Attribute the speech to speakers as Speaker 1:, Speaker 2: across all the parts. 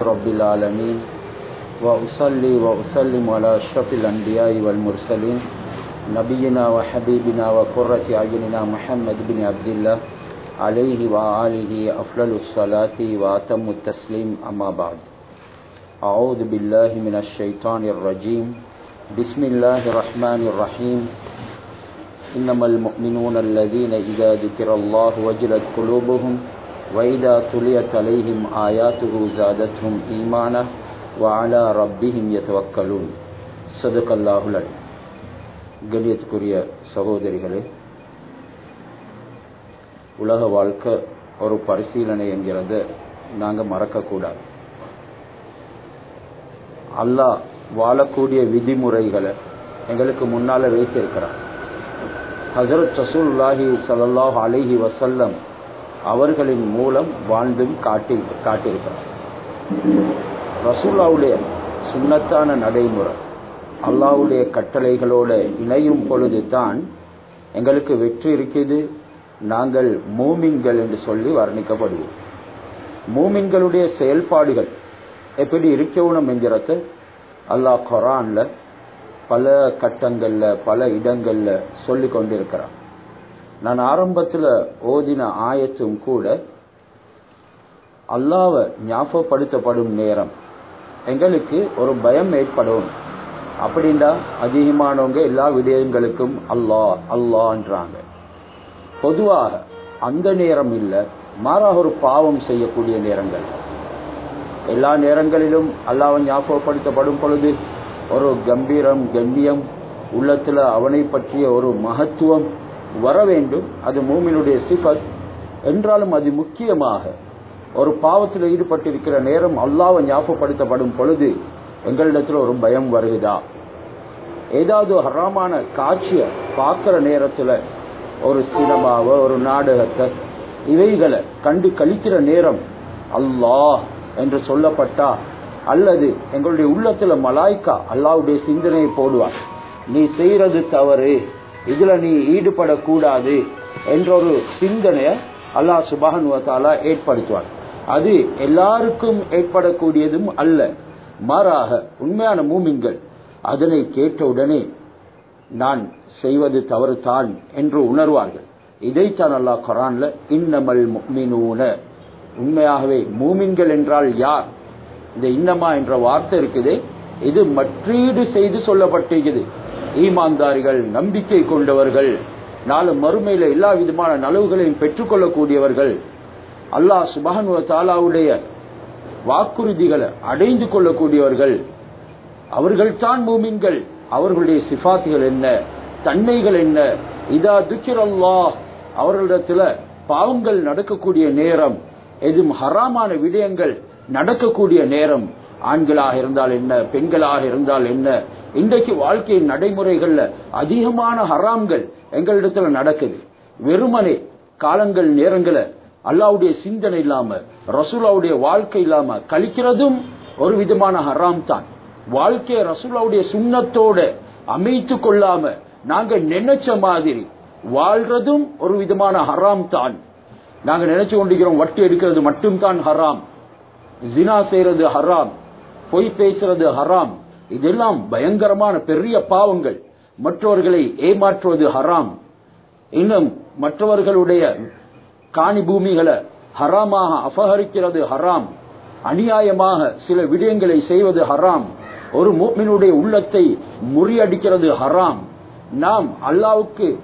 Speaker 1: رب العالمين. وأصلي وأسلم على أشرف الأنبياء والمرسلين. نبينا وحبيبنا وقرة أعيننا محمد بن عبد الله. عليه وآله أفضل الصلاة وأتم التسليم. أما بعد. أعوذ بالله من الشيطان الرجيم. بسم الله الرحمن الرحيم. إنما المؤمنون الذين إذا ذكر الله وجلت قلوبهم وإذا تليت عليهم آياته زادتهم إيمانا وعلى ربهم يتوكلون صدق الله العليم கண்ணியத்துக்குரிய சகோதரிகளே உலக வாழ்க்கை ஒரு பரிசீலனை என்கிறத நாங்கள் மறக்கக்கூடாது அல்லாஹ் வாழக்கூடிய விதிமுறைகளை எங்களுக்கு முன்னால வைத்திருக்கிறார் ஹசரத் ரசூல்லாஹி சல்லாஹ் அலிஹி வசல்லம் அவர்களின் மூலம் வாழ்ந்தும் காட்டியிருக்கிறார். ரசூல்லாவுடைய சுண்ணத்தான நடைமுறை அல்லாவுடைய கட்டளைகளோட இணையும் பொழுது தான் எங்களுக்கு வெற்றி இருக்குது நாங்கள் மூமின்கள் என்று சொல்லி வர்ணிக்கப்படுவோம் மூமின்களுடைய செயல்பாடுகள் எப்படி இருக்கணும் என்கிறத அல்லாஹ் கொரான்ல பல கட்டங்கள்ல பல இடங்கள்ல சொல்லி கொண்டிருக்கிறான் நான் ஆரம்பத்தில் ஓதின ஆயத்தும் கூட அல்லாவை ஞாபகப்படுத்தப்படும் நேரம். எங்களுக்கு ஒரு பயம் ஏற்படும். அப்படின்னா அதிகமானவங்க எல்லா விடயங்களுக்கும் அல்லா அல்லான்றாங்க. பொதுவாக அந்த நேரம் இல்லை மாறாக ஒரு பாவம் செய்யக்கூடிய நேரங்கள். எல்லா நேரங்களிலும் அல்லாவை ஞாபகப்படுத்தப்படும் பொழுது ஒரு கம்பீரம் கண்ணியம் உள்ளத்துல அவனை பற்றிய ஒரு மகத்துவம் வர வேண்டும். அது மூமினுடைய சிபத் என்றாலும் அது முக்கியமாக ஒரு பாவத்தில் ஈடுபட்டிருக்கிற நேரம் அல்லாவை ஞாபகப்படுத்தப்படும் பொழுது எங்களிடத்தில் ஒரு பயம் வருகுதா ஏதாவது ஹராமான காட்சியை பார்க்குற நேரத்தில் ஒரு சினிமாவை ஒரு நாடகத்தை இவைகளை கண்டு கழிக்கிற நேரம் அல்லாஹ் என்று சொல்லப்பட்டா அல்லது எங்களுடைய உள்ளத்துல மலாய்க்கா அல்லாவுடைய சிந்தனையை போடுவார். நீ செய்யறது தவறு. இதுல நீ ஈடுபடக்கூடாது என்ற ஒரு சிந்தனைய அல்லாஹ் சுபானுவத்தாலா ஏற்படுத்துவார் அது எல்லாருக்கும் ஏற்படக்கூடியதும் அல்ல. மாறாக உண்மையான மூமிங்கள் அதனை கேட்டவுடனே நான் செய்வது தவறு தான் என்று உணர்வார்கள். இதைத்தான் அல்லாஹ் குரான்ல இன்னமல் மீனூன உண்மையாகவே மூமின்கள் என்றால் யார்? இந்த இன்னமா என்ற வார்த்தை இருக்குது. இது மற்றீடு செய்து சொல்லப்பட்டிருக்குது. ஈமான்தாரிகள் நம்பிக்கை கொண்டவர்கள் நாலு மறுமையில எல்லா விதமான நலவுகளையும் பெற்றுக்கொள்ளக்கூடியவர்கள் அல்லாஹ் சுபஹானுவ தாலாவுடைய வாக்குறுதிகளை அடைந்து கொள்ளக்கூடியவர்கள். அவர்கள்தான் மூமின்கள். அவர்களுடைய சிபாத்துகள் என்ன? தன்மைகள் என்ன? இதா துக்கிரல்லா அவர்களிடத்துல பாவங்கள் நடக்கக்கூடிய நேரம் எதுவும் ஹராமான விடயங்கள் நடக்கக்கூடிய நேரம். ஆண்களாக இருந்தால் என்ன? பெண்களாக இருந்தால் என்ன? இன்றைக்கு வாழ்க்கையின் நடைமுறைகள்ல அதிகமான ஹராம்கள் எங்களிடத்துல நடக்குது. வெறுமனே காலங்கள் நேரங்களை அல்லாவுடைய சிந்தனை இல்லாம ரசூலாவுடைய வாழ்க்கை இல்லாம கழிக்கிறதும் ஒரு விதமான ஹராம் தான். வாழ்க்கையை ரசூலாவுடைய சுண்ணத்தோட அமைத்து கொள்ளாம நாங்க நினைச்ச மாதிரி வாழ்றதும் ஒரு விதமான ஹராம் தான். நாங்க நினைச்சு கொண்டிருக்கிறோம் வட்டி எடுக்கிறது மட்டும் தான் ஹராம். ஜினா செய்யறது ஹராம். பொய் பேசுறது ஹராம். இதெல்லாம் பயங்கரமான பெரிய பாவங்கள். மற்றவர்களை ஏமாற்றுவது ஹராம். இன்னும் மற்றவர்களுடைய காணி பூமிகளை ஹராமாக அபகரிக்கிறது ஹராம். அநியாயமாக சில விடயங்களை செய்வது ஹராம். ஒரு மூமினுடைய உள்ளத்தை முறியடிக்கிறது ஹராம். நாம் அல்லாவுக்கு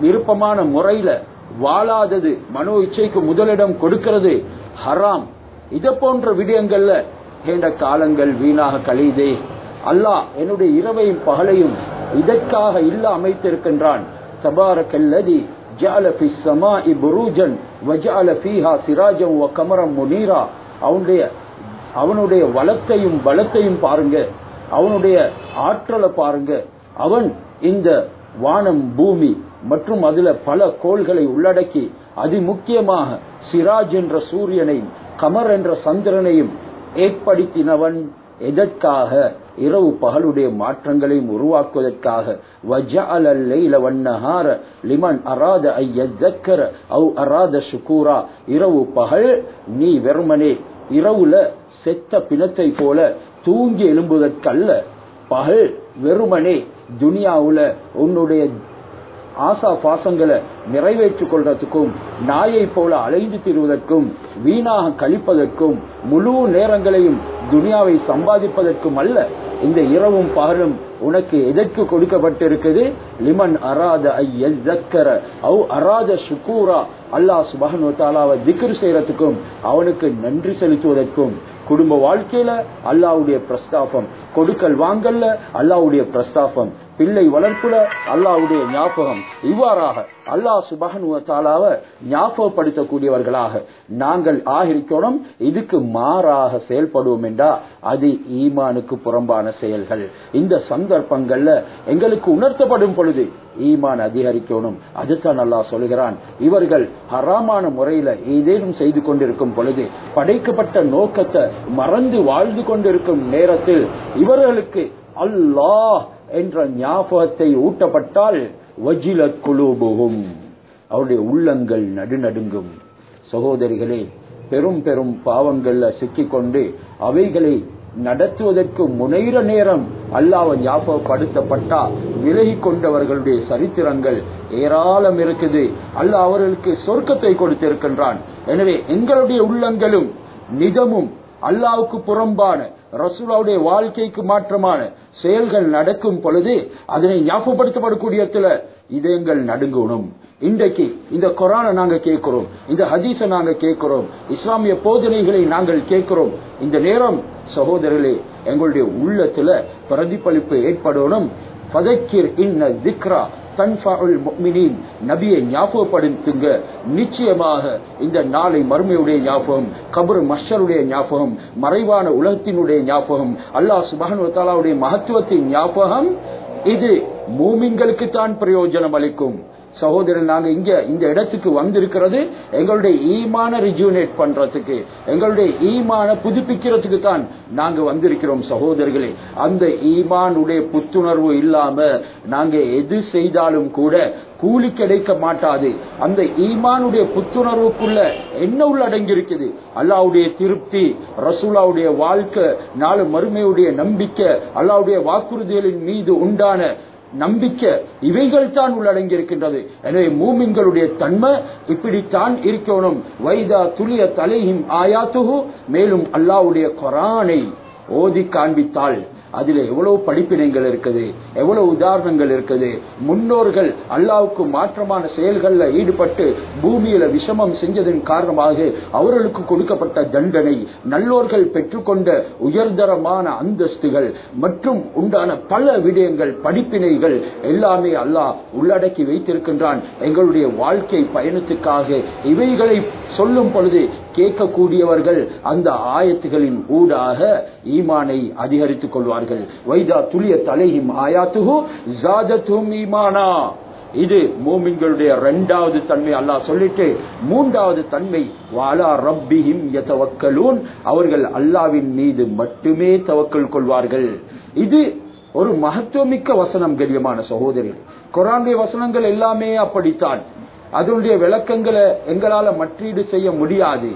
Speaker 1: விருப்பமான முறையில வாழாதது மனோ இச்சைக்கு முதலிடம் கொடுக்கிறது ஹராம். இத போன்ற விடயங்கள்ல நீண்ட காலங்கள் வீணாக கழிதே அல்லாஹ் என்னுடைய இரவையும் பகலையும் இதற்காக இல்ல அமைத்திருக்கின்றான். தபாரக்கல்லதி ஜால ஃபி ஸமாஇ புரூஜன் வஜஅல ஃபீஹா சிராஜம் வ கமரம் முனீரா. அவனுடைய அவனுடைய வளத்தையும் பலத்தையும் பாருங்க. அவனுடைய ஆற்றலை பாருங்க. அவன் இந்த வானம் பூமி மற்றும் அதுல பல கோள்களை உள்ளடக்கி அதி முக்கியமாக சிராஜ் என்ற சூரியனையும் கமர் என்ற சந்திரனையும் ஏற்படுத்தினவன் எதற்காக? இரவு பகலுடைய மாற்றங்களையும் உருவாக்குவதற்காக. லிமன் அராத ஐயக்கர அவ் அராத சுக்கூரா இரவு பகல் நீ வெறுமனே இரவுல செத்த பிணத்தை போல தூங்கி எழும்புவதற்கல்ல. பகல் வெறுமனே துனியாவுல உன்னுடைய ஆசா பாசங்களை நிறைவேற்றிக் கொள்றதுக்கும் நாயை போல அலைந்து திரிவதற்கும் வீணாக கழிப்பதற்கும் முழு நேரங்களையும் துனியாவை சம்பாதிப்பதற்கும் அல்ல இந்த இரவும் பகலும் உனக்கு எதற்கு கொடுக்கப்பட்டிருக்குது? லிமன் அராத ஐயக்கர அவ் அராத சுக்கூரா அல்லாஹ் சுபஹனு தாலாவை திக்ர் செய்யறதுக்கும் அவனுக்கு நன்றி செலுத்துவதற்கும் குடும்ப வாழ்க்கையில அல்லாவுடைய பிரஸ்தாபம் கொடுக்கல் வாங்கல்ல அல்லாவுடைய பிரஸ்தாபம். பிள்ளை வளர்ப்புல அல்லாவுடைய ஞாபகம். இவ்வாறாக அல்லாஹ் சுபகனுவத்தாலாவ தாலாவை ஞாபகப்படுத்தக்கூடியவர்களாக நாங்கள் ஆகிருக்கணும். இதுக்கு மாறாக செயல்படுவோம் என்றா அது ஈமானுக்கு புறம்பான செயல்கள். இந்த சந்தர்ப்பங்கள்ல எங்களுக்கு உணர்த்தப்படும் பொழுது ஈமான் அதிகரிக்கணும். அதுதான் அல்லாஹ் சொல்கிறான் இவர்கள் ஹராமான முறையில ஏதேனும் செய்து கொண்டிருக்கும் பொழுது படைக்கப்பட்ட நோக்கத்தை மறந்து வாழ்ந்து கொண்டிருக்கும் நேரத்தில் இவர்களுக்கு அல்லாஹ் என்ற ஞாபகத்தை ஊட்டப்பட்டால் வஜில குலூபுகும் அவருடைய உள்ளங்கள் நடுநடுங்கும். சகோதரிகளே பெரும் பெரும் பாவங்கள்ல சிக்கிக்கொண்டு அவைகளை நடத்துவதற்கு முனைகிற நேரம் அல்லாவை ஞாபகப்படுத்தப்பட்டா விலகி கொண்டவர்களுடைய சரித்திரங்கள் ஏராளம் இருக்குது. அல்லாஹ் அவர்களுக்கு சொர்க்கத்தை கொடுத்திருக்கின்றான். எனவே எங்களுடைய உள்ளங்களும் நிதமும் அல்லாவுக்கு புறம்பான ரசூலாவுடைய வாழ்க்கைக்கு மாற்றமான செயல்கள் நடக்கும் பொழுது அதனை ஞாபகப்படுத்தப்படக்கூடிய இதயங்கள் நடுங்கணும். இன்றைக்கு இந்த கொரானை நாங்க கேட்கிறோம் இந்த ஹதீஸ நாங்க கேட்கிறோம் இஸ்லாமிய போதனைகளை நாங்கள் கேட்கிறோம். இந்த நேரம் சகோதரர்களே எங்களுடைய உள்ளத்துல பிரதிபலிப்பு ஏற்படணும். பதக்கிர் இன்ன திக்ரா நபியை ஞாபகப்படுத்துங்க. நிச்சயமாக இந்த நாளை மறுமையுடைய ஞாபகம் கபர் மஷருடைய ஞாபகம் மறைவான உலகத்தினுடைய ஞாபகம் அல்லாஹ் சுபகனுடைய மகத்துவத்தின் ஞாபகம் இது மூமின்களுக்கு தான் பிரயோஜனம் அளிக்கும். சகோதரன் நாங்கள் இங்க இந்த இடத்துக்கு வந்திருக்கிறது எங்களுடைய ஈமான ரிஜூனேட் பண்றதுக்கு எங்களுடைய ஈமான புதுப்பிக்கிறதுக்கு தான் நாங்க வந்திருக்கிறோம் சகோதரர்களே. அந்த ஈமானுடைய புத்துணர்வு இல்லாம நாங்க எது செய்தாலும் கூட கூலி கிடைக்க மாட்டாது. அந்த ஈமானுடைய புத்துணர்வுக்குள்ள என்ன உள்ளடங்கி இருக்குது அல்லாவுடைய திருப்தி ரசூலாவுடைய வாழ்க்கை நாலு மறுமையுடைய நம்பிக்கை அல்லாவுடைய வாக்குறுதிகளின் மீது உண்டான நம்பிக்கை இவைகள் தான் உள்ளடங்கி இருக்கின்றது எனவே மூமின்களுடைய தன்மை இப்படித்தான் இருக்கணும். வைதா துளிய தலையும் ஆயாத்துகு மேலும் அல்லாவுடைய கொரானை ஓதி காண்பித்தால் அதுல எவ்வளவு படிப்பினைகள் இருக்குது எவ்வளவு உதாரணங்கள் இருக்குது. முன்னோர்கள் அல்லாவுக்கு மாற்றமான செயல்கள்ல ஈடுபட்டு பூமியில விஷமம் செஞ்சதன் காரணமாக அவர்களுக்கு கொடுக்கப்பட்ட தண்டனை நல்லோர்கள் பெற்றுக்கொண்ட உயர்தரமான அந்தஸ்துகள் மற்றும் உண்டான பல விடயங்கள் படிப்பினைகள் எல்லாமே அல்லாஹ் உள்ளடக்கி வைத்திருக்கின்றான். எங்களுடைய வாழ்க்கை பயணத்துக்காக இவைகளை சொல்லும் பொழுது கேட்கக்கூடியவர்கள் அந்த ஆயத்துகளின் ஊடாக ஈமானை அதிகரித்துக் கொள்வார்கள். வைதா துளிய தலையும் ஆயாத்துகு ஜாதத்தும் ஈமானா. இது மூமின்களுடைய இரண்டாவது தன்மை அல்லாஹ் சொல்லிட்டு மூன்றாவது தன்மை வாலா ரப்பிஹிம் யதவக்கலூன். அவர்கள் அல்லாவின் மீது மட்டுமே தவக்கல் கொள்வார்கள். இது ஒரு மகத்துவமிக்க வசனம் கண்ணியமான சகோதரிகள் குரானுடைய வசனங்கள் எல்லாமே அப்படித்தான். அதனுடைய விளக்கங்களை எங்களால மற்றீடு செய்ய முடியாது.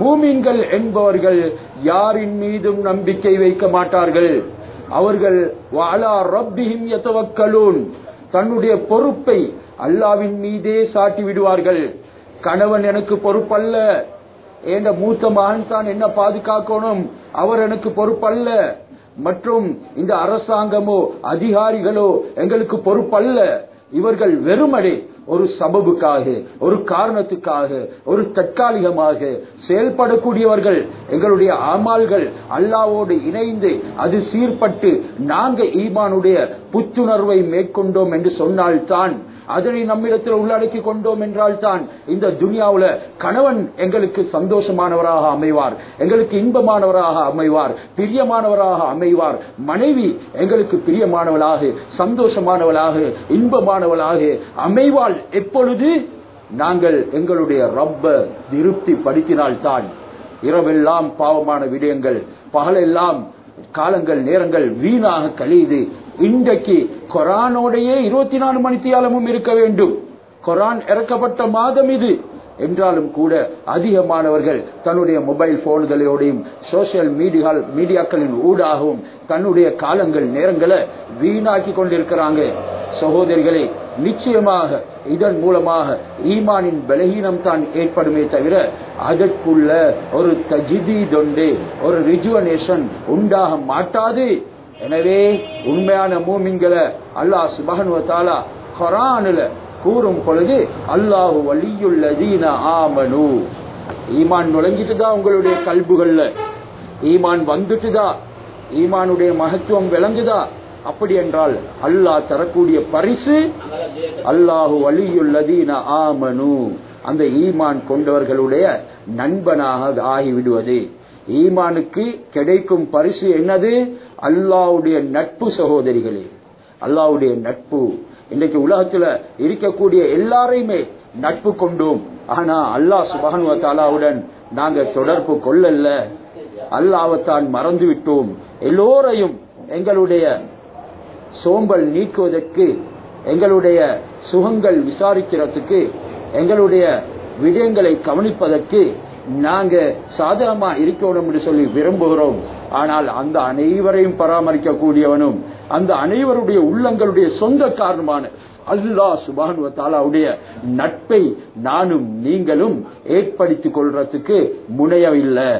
Speaker 1: மூமின்கள் என்பவர்கள் யாரின் மீதும் நம்பிக்கை வைக்க மாட்டார்கள். அவர்கள் வாலா ரப்பிஹிம் யதவக்கலூன். தன்னுடைய பொறுப்பை அல்லாவின் மீதே சாட்டி விடுவார்கள். கணவன் எனக்கு பொறுப்பல்ல. என்ற மூத்த மகன் தான் என்ன பாதுகாக்கணும்? அவர் எனக்கு பொறுப்பல்ல. மற்றும் இந்த அரசாங்கமோ அதிகாரிகளோ எங்களுக்கு பொறுப்பல்ல. இவர்கள் வெறுமனே ஒரு சபபுக்காக ஒரு காரணத்துக்காக ஒரு தற்காலிகமாக செயல்படக்கூடியவர்கள் எங்களுடைய ஆமால்கள் அல்லாவோடு இணைந்து அது சீர்பட்டு நாங்க ஈமானுடைய புத்துணர்வை மேற்கொண்டோம் என்று சொன்னால்தான் அதனை நம்மிடத்தில் உள்ளடக்கி கொண்டோம் என்றால் தான் இந்த துனியாவில் கணவன் எங்களுக்கு சந்தோஷமானவராக அமைவார் எங்களுக்கு இன்பமானவராக அமைவார் பிரியமானவராக அமைவார் மனைவி எங்களுக்கு பிரியமானவளாக சந்தோஷமானவளாக இன்பமானவளாக அமைவாள். எப்பொழுது? நாங்கள் எங்களுடைய ரப்ப திருப்தி படுத்தினால்தான் இரவெல்லாம் பாவமான விடயங்கள் பகலெல்லாம் காலங்கள் நேரங்கள் வீணாக கழியுது. இன்றைக்கு கொரானோடையே இருபத்தி நாலு மணித்தியாலமும் இருக்க வேண்டும். கொரான் இறக்கப்பட்ட மாதம் இது. என்றாலும் கூட அதிகமானவர்கள் தன்னுடைய மொபைல் போன்களோடையும் சோசியல் மீடியா மீடியாக்களின் ஊடாகவும் தன்னுடைய காலங்கள் நேரங்களை வீணாக்கி கொண்டிருக்கிறாங்க. சகோதரிகளே நிச்சயமாக இதன் மூலமாக ஈமானின் பலகீனம் தான் ஏற்படுமே தவிர அதற்குள்ள ஒரு தஜிதீதொண்டு ஒரு ரிஜுவனேஷன் உண்டாக மாட்டாது. எனவே உண்மையான மூமின்களை அல்லாஹ் சுபகனுவத்தாலா கொரானுல கூறும் பொழுது அல்லாஹு வலியுள்ளதீன ஆமனு. ஈமான் நுழைஞ்சிட்டுதா உங்களுடைய கல்புகள்ல? ஈமான் வந்துட்டுதா? ஈமானுடைய மகத்துவம் விளங்குதா? அப்படி என்றால் அல்லாஹ் தரக்கூடிய பரிசு அல்லாஹு வலியுள்ளதீன ஆமனு. அந்த ஈமான் கொண்டவர்களுடைய நண்பனாக ஆகிவிடுவது. ஈமானுக்கு கிடைக்கும் பரிசு என்னது? அல்லாவுடைய நட்பு சகோதரிகளே. அல்லாவுடைய நட்பு. இன்றைக்கு உலகத்துல இருக்கக்கூடிய எல்லாரையுமே நட்பு கொண்டோம். ஆனா அல்லாஹ் சுபானுவத்தாலாவுடன் நாங்க தொடர்பு கொள்ளல்ல அல்லாவத்தான் மறந்து விட்டோம் எல்லோரையும் எங்களுடைய சோம்பல் நீக்குவதற்கு எங்களுடைய சுகங்கள் விசாரிக்கிறதுக்கு எங்களுடைய விடயங்களை கவனிப்பதற்கு நாங்க சாதகமா இருக்கணும் என்று சொல்லி விரும்புகிறோம். ஆனால் அந்த அனைவரையும் பராமரிக்க கூடியவனும் அந்த அனைவருடைய உள்ளங்களுடைய சொந்த காரணமான அல்லாஹ் சுபானுவ தாலாவுடைய நட்பை நானும் நீங்களும் ஏற்படுத்திக் கொள்றதுக்கு முனையவில்லை.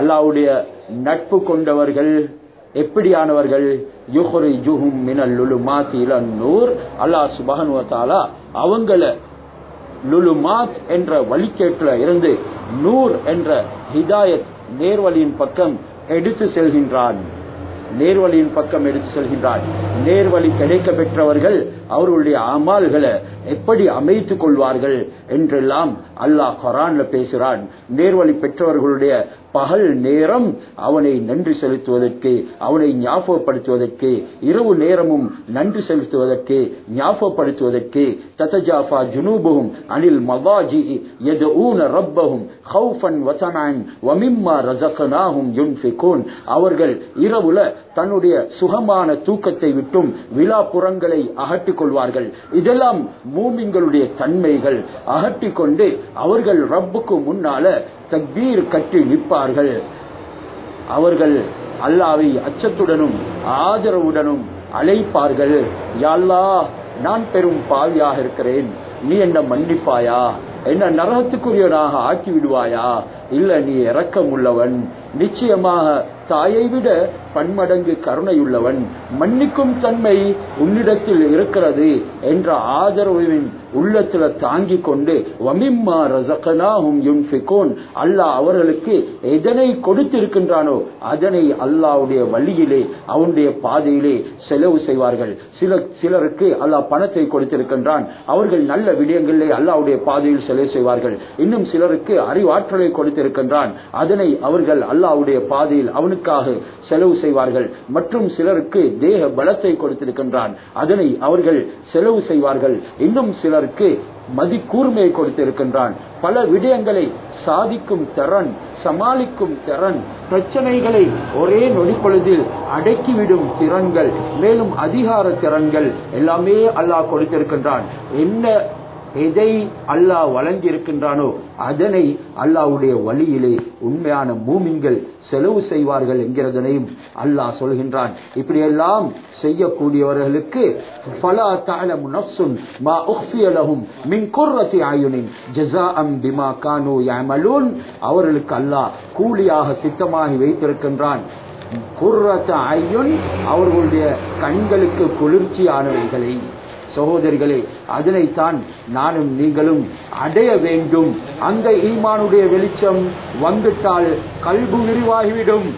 Speaker 1: அல்லாவுடைய நட்பு கொண்டவர்கள் எப்படியானவர்கள்? யுஹ்ரிஜுஹும் மினல் லுலுமாத் நூர். அல்லாஹ் சுப்ஹானஹு வ அவங்கள லுலுமாத் என்ற வழிகேட்டுல இருந்து நூர் என்ற ஹிதாயத் நேர்வழியின் பக்கம் எடுத்து செல்கின்றான். நேர்வழியின் பக்கம் எடுத்து செல்கின்றான். நேர்வழி கிடைக்க பெற்றவர்கள் அவர்களுடைய அமால்களை எப்படி அமைத்துக் கொள்வார்கள் என்றெல்லாம் அல்லாஹ் குரான்ல பேசுகிறான். நேர்வழி பெற்றவர்களுடைய பகல் நேரம் அவனை நன்றி செலுத்துவதற்கு அவனை ஞாபகப்படுத்துவதற்கு இரவு நேரமும் நன்றி செலுத்துவதற்கு ஞாபகப்படுத்துவதற்கு தத்தஜாஃபா ஜுனூபுகும் அனில் மவாஜி யதுஊன ரப்பஹும் ஹௌஃபன் வதனான் வமிம்மா ரஸக்னாஹும் யுன்ஃபிகூன். அவர்கள் இரவுல தன்னுடைய சுகமான தூக்கத்தை விட்டும் விழாப்புறங்களை அகற்றிக் கொள்வார்கள். இதெல்லாம் மூமின்களுடைய தன்மைகள். அகட்டிக் கொண்டு அவர்கள் ரப்புக்கு முன்னால தக்பீர் கட்டி நிற்பார்கள் அவர்கள் அல்லாவை அச்சத்துடனும் ஆதரவுடனும் அழைப்பார்கள். யாழ்லா நான் பெரும் பாவியாக இருக்கிறேன். நீ என்ன மன்னிப்பாயா? என்ன நரகத்துக்குரியவனாக ஆக்கி விடுவாயா இல்ல நீ இறக்கம் உள்ளவன் நிச்சயமாக தாயை விட பன்மடங்கு கருணையுள்ளவன். மன்னிக்கும் தன்மை உன்னிடத்தில் இருக்கிறது என்ற ஆதரவின் உள்ளத்துல தாங்கி கொண்டு வமிம்மா ரசகனாஹும் யுன்ஃபிகூன். அல்லாஹ் அவர்களுக்கு எதனை கொடுத்திருக்கின்றானோ அதனை அல்லாவுடைய வழியிலே அவனுடைய பாதையிலே செலவு செய்வார்கள். சில சிலருக்கு அல்லாஹ் பணத்தை கொடுத்திருக்கின்றான். அவர்கள் நல்ல விடயங்களிலே அல்லாவுடைய பாதையில் செலவு செய்வார்கள். இன்னும் சிலருக்கு அறிவாற்றலை கொடுத்திருக்கின்றான். அதனை அவர்கள் அல்லாவுடைய பாதையில் அவனுக்கு அவனுக்காக செலவு செய்வார்கள். மற்றும் சிலருக்கு தேக பலத்தை கொடுத்திருக்கின்றான். அதனை அவர்கள் செலவு செய்வார்கள். இன்னும் சிலருக்கு மதிக்கூர்மையை கொடுத்திருக்கின்றான். பல விடயங்களை சாதிக்கும் திறன் சமாளிக்கும் திறன் பிரச்சனைகளை ஒரே நொடிப்பொழுதில் அடக்கிவிடும் திறன்கள் மேலும் அதிகார திறன்கள் எல்லாமே அல்லாஹ் கொடுத்திருக்கின்றான். என்ன எதை அல்லாஹ் வழங்கி இருக்கின்றானோ அதனை அல்லாஹ்வுடைய வழியிலே உண்மையான மூமின்கள் செலவு செய்வார்கள் என்கிறதனையும் அல்லாஹ் சொல்கின்றான். இப்படியெல்லாம் செய்யக்கூடியவர்களுக்கு பலா தஅலமு நஃப்சுன் மா உஃபியலகும் மின் குர்ரத்தி அயுனின் ஜஸாஅம் பிமா கானூ யாமலூன் அவர்களுக்கு அல்லாஹ் கூலியாக சித்தமாகி வைத்திருக்கின்றான். குர்ரத்த அயுன் அவர்களுடைய கண்களுக்கு குளிர்ச்சியானவைகளை சகோதரிகளே அதனைத்தான் நானும் நீங்களும் அடைய வேண்டும். அந்த ஈமானுடைய வெளிச்சம் வந்துட்டால் கல்பு விரிவாகிவிடும்.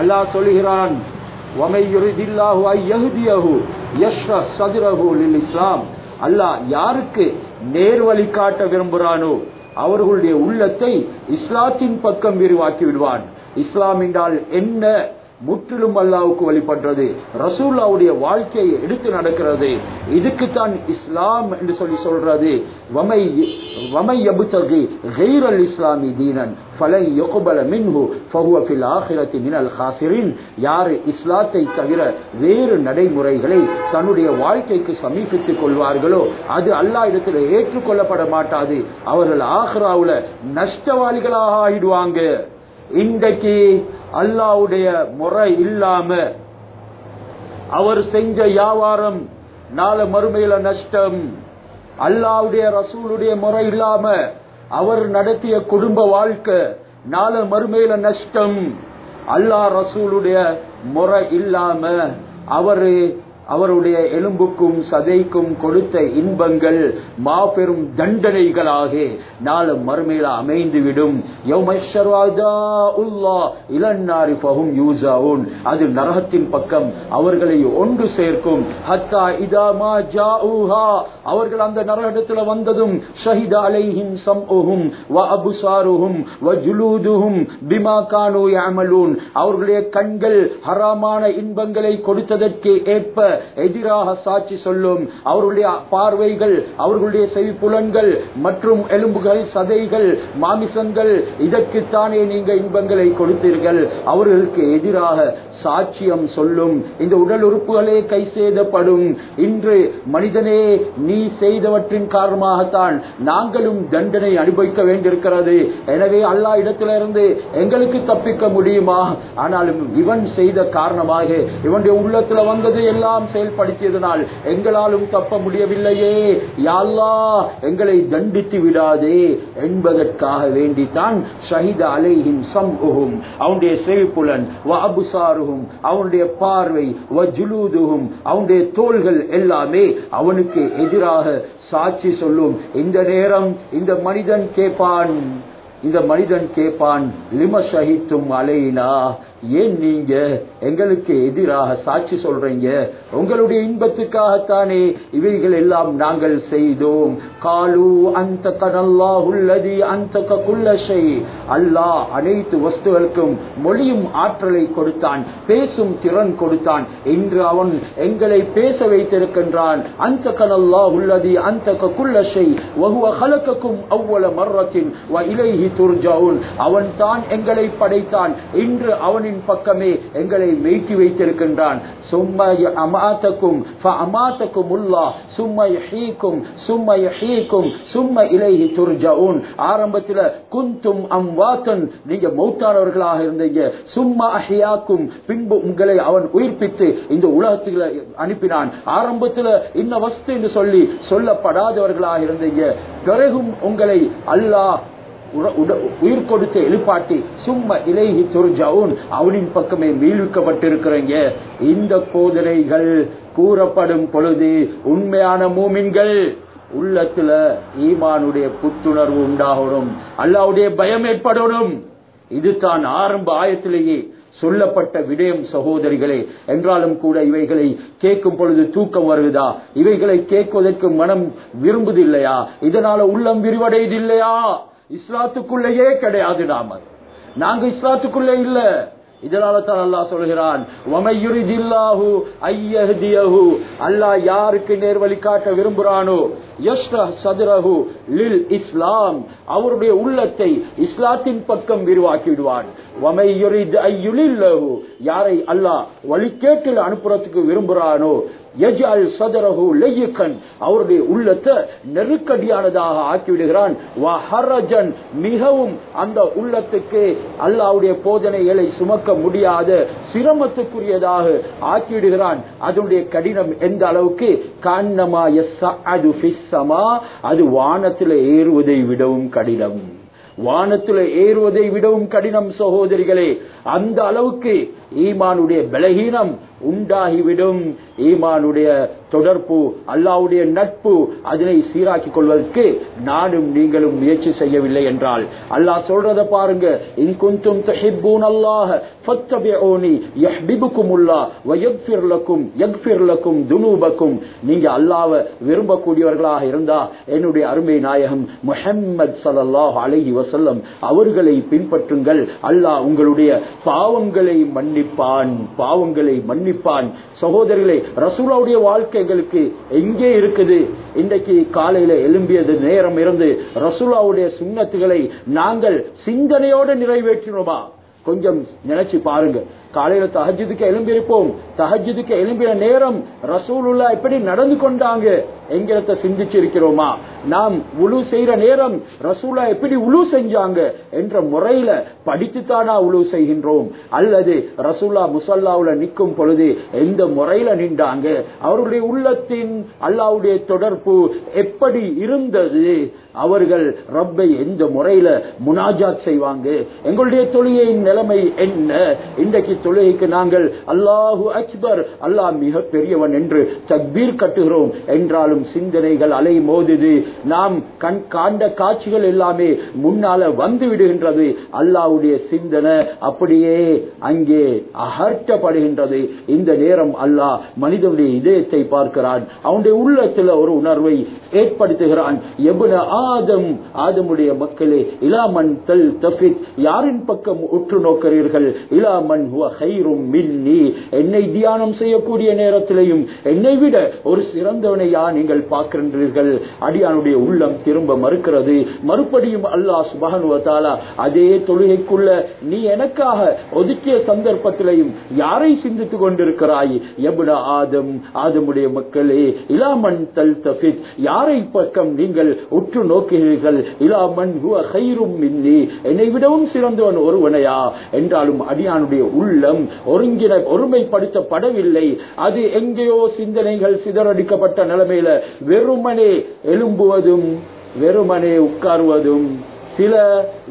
Speaker 1: அல்லாஹ் சொல்கிறான் இஸ்லாம். அல்லாஹ் யாருக்கு நேர்வழி காட்ட விரும்புகிறானோ அவர்களுடைய உள்ளத்தை இஸ்லாத்தின் பக்கம் விரிவாக்கி விடுவான். இஸ்லாம் என்றால் என்ன? முற்றிலும் அல்லாவுக்கு வழிபடுறது ரசூல்லாவுடைய வாழ்க்கையை எடுத்து நடக்கிறது. இதுக்குத்தான் இஸ்லாம் என்று சொல்லி சொல்றது. வமை வமை எபுத்தகு ஹெய்ரல் இஸ்லாமி தீனன் ஃபலை யொகுபல மின்ஹு ஃபஹுவஃபில் ஆஹிரத்தி மினல் ஹாசிரின். யார் இஸ்லாத்தை தவிர வேறு நடைமுறைகளை தன்னுடைய வாழ்க்கைக்கு சமீபித்துக் கொள்வார்களோ அது அல்லா இடத்துல ஏற்றுக்கொள்ளப்பட மாட்டாது. அவர்கள் ஆஹ்ராவில் நஷ்டவாளிகளாக ஆயிடுவாங்க. இன்றைக்கு அல்லாவுடைய முறை இல்லாம அவர் செஞ்ச வியாபாரம் நாள மறுமையில நஷ்டம். அல்லாவுடைய ரசூலுடைய முறை இல்லாம அவர் நடத்திய குடும்ப வாழ்க்கை நாள மறுமையில நஷ்டம். அல்லாஹ் ரசூலுடைய முறை இல்லாம அவரு அவருடைய எலும்புக்கும் சதைக்கும் கொடுத்த இன்பங்கள் மாபெரும் தண்டனைகளாக. நாள மறுமையில அமைந்துவிடும். அது நரகத்தின் பக்கம் அவர்களை ஒன்று சேர்க்கும். ஹத்தா இதாமா ஜாஊஹா அவர்கள் அந்த நரகத்தில் வந்ததும் ஷஹித அலைஹிம் சம்உஹும் வ அபுசாருஹும் வ ஜுலூதுஹும் பிமா கானு யஅமலூன். அவர்களுடைய கண்கள் ஹராமான இன்பங்களை கொடுத்ததற்கு ஏற்ப எதிராக சாட்சி சொல்லும் அவர்களுடைய பார்வைகள் அவர்களுடைய செவிப்புலன்கள் மற்றும் எலும்புகள் சதைகள் மாமிசங்கள் இதற்குத்தானே நீங்க இன்பங்களை கொடுத்தீர்கள். அவர்களுக்கு எதிராக சாட்சியம் சொல்லும் இந்த உடல் உறுப்புகளே கை சேதப்படும். இன்று மனிதனே நீ செய்தவற்றின் காரணமாகத்தான் நாங்களும் தண்டனை அனுபவிக்க வேண்டியிருக்கிறது. எனவே அல்லா இடத்திலிருந்து எங்களுக்கு தப்பிக்க முடியுமா? ஆனாலும் இவன் செய்த காரணமாக இவனுடைய உள்ளத்துல வந்தது எல்லாம் செயல்படுத்தியதனால் எங்களாலும் தப்ப முடியவில்லையே. யாழ்லா எங்களை தண்டித்து விடாதே என்பதற்காக வேண்டித்தான் ஷஹித அலைஹிம் சம்ஹும் அவனுடைய செவிப்புலன் வ அபுசாருகும் அவனுடைய பார்வை வ ஜுலூதுகும் அவனுடைய தோள்கள் எல்லாமே அவனுக்கு எதிராக சாட்சி சொல்லும். இந்த நேரம் இந்த மனிதன் கேட்பான் இந்த மனிதன் கேட்பான் லிம ஷஹித்தும் அலைனா? ஏன் நீங்க எங்களுக்கு எதிராக சாட்சி சொல்றீங்க? உங்களுடைய இன்பத்துக்காகத்தானே இவைகள் எல்லாம் நாங்கள் செய்தோம். காலு அந்த கனல்லாஹுல்லதி அந்த குல்லஷை அல்லாஹ் அனைத்து வஸ்துகளுக்கும் மொழியும் ஆற்றலை கொடுத்தான் பேசும் திறன் கொடுத்தான். இன்று அவன் எங்களை பேச வைத்திருக்கின்றான். அந்த கனல்லாஹுல்லதி அந்த குல்லஷை வகுவ கலக்கக்கும் அவ்வள மர்ரத்தின் வ இலைஹி துர்ஜவுன். அவன் தான் எங்களை படைத்தான். இன்று அவனின் பக்கமே எங்களை மெய்ட்டி வைத்திருக்கின்றான். சும்மா அமாத்தக்கும் அமாத்தக்கும் உள்ளா சும்மா சும்மா யஹீக்கும் சும்மா இலைஹி துர்ஜவுன் ஆரம்பத்தில் குந்தும் அம்வாத்தன் நீங்க மௌத்தானவர்களாக இருந்தீங்க. சும்மா அஹியாக்கும் பின்பு உங்களை அவன் உயிர்ப்பித்து இந்த உலகத்தில் அனுப்பினான். ஆரம்பத்தில் இன்ன வஸ்து என்று சொல்லி சொல்லப்படாதவர்களாக இருந்தீங்க. பிறகும் உங்களை அல்லாஹ் உயிர் கொடுத்து எழுப்பாட்டி சும்மா இலைகி துர்ஜவுன் அவனின் பக்கமே மீழ்விக்கப்பட்டிருக்கிறீங்க இந்த போதனைகள் கூறப்படும் பொழுது உண்மையான மூமின்கள் உள்ளத்துல ஈமானுடைய புத்துணர்வு உண்டாகணும். அல்லாவுடைய பயம் ஏற்படணும். இதுதான் ஆரம்ப ஆயத்திலேயே சொல்லப்பட்ட விடயம் சகோதரிகளே. என்றாலும் கூட இவைகளை கேட்கும் பொழுது தூக்கம் வருகுதா இவைகளை கேட்பதற்கு மனம் விரும்புதில்லையா? இதனால உள்ளம் விரிவடையதில்லையா இஸ்லாத்துக்குள்ளேயே கிடையாது நாம நாங்க இஸ்லாத்துக்குள்ளே இல்ல. இதனால தான் அல்லாஹ் சொல்கிறான் அல்லாஹ் யாருக்கு நேர்வழி காட்ட விரும்புறானோ சதுரஹு லில் இஸ்லாம். அவருடைய உள்ளத்தை இஸ்லாத்தின் பக்கம் விரிவாக்கி விடுவான் யாரை அல்லாஹ் வழிகேட்டில் அனுப்புறதுக்கு விரும்புறானோ யஜால் சதரகு லெய்யுக்கன் அவருடைய உள்ளத்தை நெருக்கடியானதாக ஆக்கிவிடுகிறான். வஹரஜன் மிகவும் அந்த உள்ளத்துக்கு அல்லாவுடைய போதனைகளை சுமக்க முடியாத. சிரமத்துக்குரியதாக ஆக்கிவிடுகிறான். அதனுடைய கடினம் எந்த அளவுக்கு? கான்னமா எஸ் அது பிஸ்ஸமா அது வானத்தில் ஏறுவதை விடவும் கடினம். வானத்தில் ஏறுவதை விடவும் கடினம் சகோதரிகளே. அந்த அளவுக்கு ஈமானுடைய பலகீனம் உண்டாகிவிடும். ஈமானுடைய தொடர்பு அல்லாவுடைய நட்பு அதனை சீராக்கிக் கொள்வதற்கு நானும் நீங்களும் முயற்சி செய்யவில்லை என்றால். அல்லாஹ் சொல்றத பாருங்க. இன்குந்தும் தஹிப்பூன் அல்லாஹ் ஃபத்தபிஊனி லக்கும் யக்ஃபிர் லக்கும் துனூபக்கும். நீங்க அல்லாஹ்வை விரும்பக்கூடியவர்களாக இருந்தா என்னுடைய அருமை நாயகம் முஹம்மது ஸல்லல்லாஹு அலைஹி வஸல்லம் அவர்களை பின்பற்றுங்கள். அல்லாஹ் உங்களுடைய பாவங்களை மன்னிப்பான். பாவங்களை மன்னிப்பான் சகோதரர்களே ரசூலாவுடைய வாழ்க்கைகளுக்கு எங்கே இருக்குது? இன்றைக்கு காலையில எழும்பியது நேரம் இருந்து ரசூலாவுடைய சுண்ணத்துகளை நாங்கள் சிந்தனையோடு நிறைவேற்றினோமா? கொஞ்சம் நினைச்சு பாருங்க காலையில தஹஜுதுக்கு எலும்பிருப்போம் தஹஜுதுக்கு எழும்பின நேரம் ரசூலுல்லா எப்படி நடந்து கொண்டாங்க. என்கிறத சிந்திச்சிருக்கிறோமா? நாம் உழு செய்யற நேரம் ரசூலா எப்படி உழு செஞ்சாங்க என்ற முறையில படித்துத்தானா உழு செய்கின்றோம். அல்லது ரசூலா முசல்லாவுல நிற்கும் பொழுது எந்த முறையில நின்றாங்க? அவருடைய உள்ளத்தின் அல்லாவுடைய தொடர்பு எப்படி இருந்தது? அவர்கள் ரப்பை எந்த முறையில முனாஜாத் செய்வாங்க? எங்களுடைய தொழிலை நிலைமை என்ன? இன்றைக்கு தொழுகைக்கு நாங்கள் அல்லாஹு அக்பர் அல்லாஹ் மிக பெரியவன் என்று தக்பீர் கட்டுகிறோம். என்றாலும் சிந்தனைகள் அலை மோதுது நாம் கண் காண்ட காட்சிகள் எல்லாமே முன்னால வந்து விடுகின்றது. அல்லாவுடைய சிந்தனை அப்படியே அங்கே அகற்றப்படுகின்றது. இந்த நேரம் அல்லாஹ் மனிதனுடைய இதயத்தை பார்க்கிறான். அவனுடைய உள்ளத்தில் ஒரு உணர்வை ஏற்படுத்துகிறான். எவ்வளவு ஆதம் ஆதமுடைய மக்களே இலாமன் தல் தஃபித் யாரின் பக்கம் உற்று நோக்கிறீர்கள். இலாமன் ஹுவ என்னை தியானம் செய்யக்கூடிய நேரத்திலையும் என்னை விட ஒரு சிறந்தவனையா நீங்கள் பார்க்கின்றீர்கள். அடியானுடைய உள்ளம் திரும்ப மறுக்கிறது. மறுபடியும் அல்லாஹ் சுபகனுவத்தாலா அதே தொழுகைக்குள்ள நீ எனக்காக ஒதுக்கிய சந்தர்ப்பத்திலையும் யாரை சிந்தித்துக் கொண்டிருக்கிறாய்? எபுன ஆதம் ஆதமுடைய மக்களே இலாமன் தல் தபித் யாரை பக்கம் நீங்கள் உற்று நோக்குகிறீர்கள்? இலாமன் என்னை விடவும் சிறந்தவன் ஒருவனையா? என்றாலும் அடியானுடைய உள்ளம் ஒருங்கிண ஒருமைப்படுத்தப்படவில்லை. அது எங்கேயோ சிந்தனைகள் சிதறடிக்கப்பட்ட நிலைமையில வெறுமனே எழும்புவதும் வெறுமனே உட்காருவதும் சில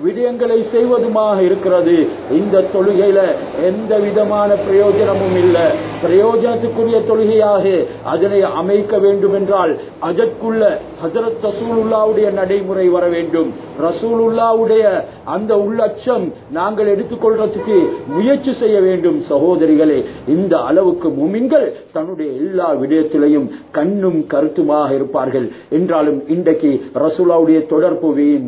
Speaker 1: விடயங்களை செய்வதுமாக இருக்கிறது. இந்த தொழுகையில எந்த விதமான பிரயோஜனமும் இல்லை. பிரயோஜனத்துக்குரிய தொழுகையாக அதனை அமைக்க வேண்டும் என்றால் அதற்குள்ள ஹசரத் ரசூலுல்லாவுடைய நடைமுறை வர வேண்டும். ரசூலுல்லாவுடைய அந்த உள்ளட்சம் நாங்கள் எடுத்துக்கொள்றதுக்கு முயற்சி செய்ய வேண்டும். சகோதரிகளே இந்த அளவுக்கு முமின்கள் தன்னுடைய எல்லா விடயத்திலையும் கண்ணும் கருத்துமாக இருப்பார்கள். என்றாலும் இன்றைக்கு ரசூலாவுடைய தொடர்பு வீண்.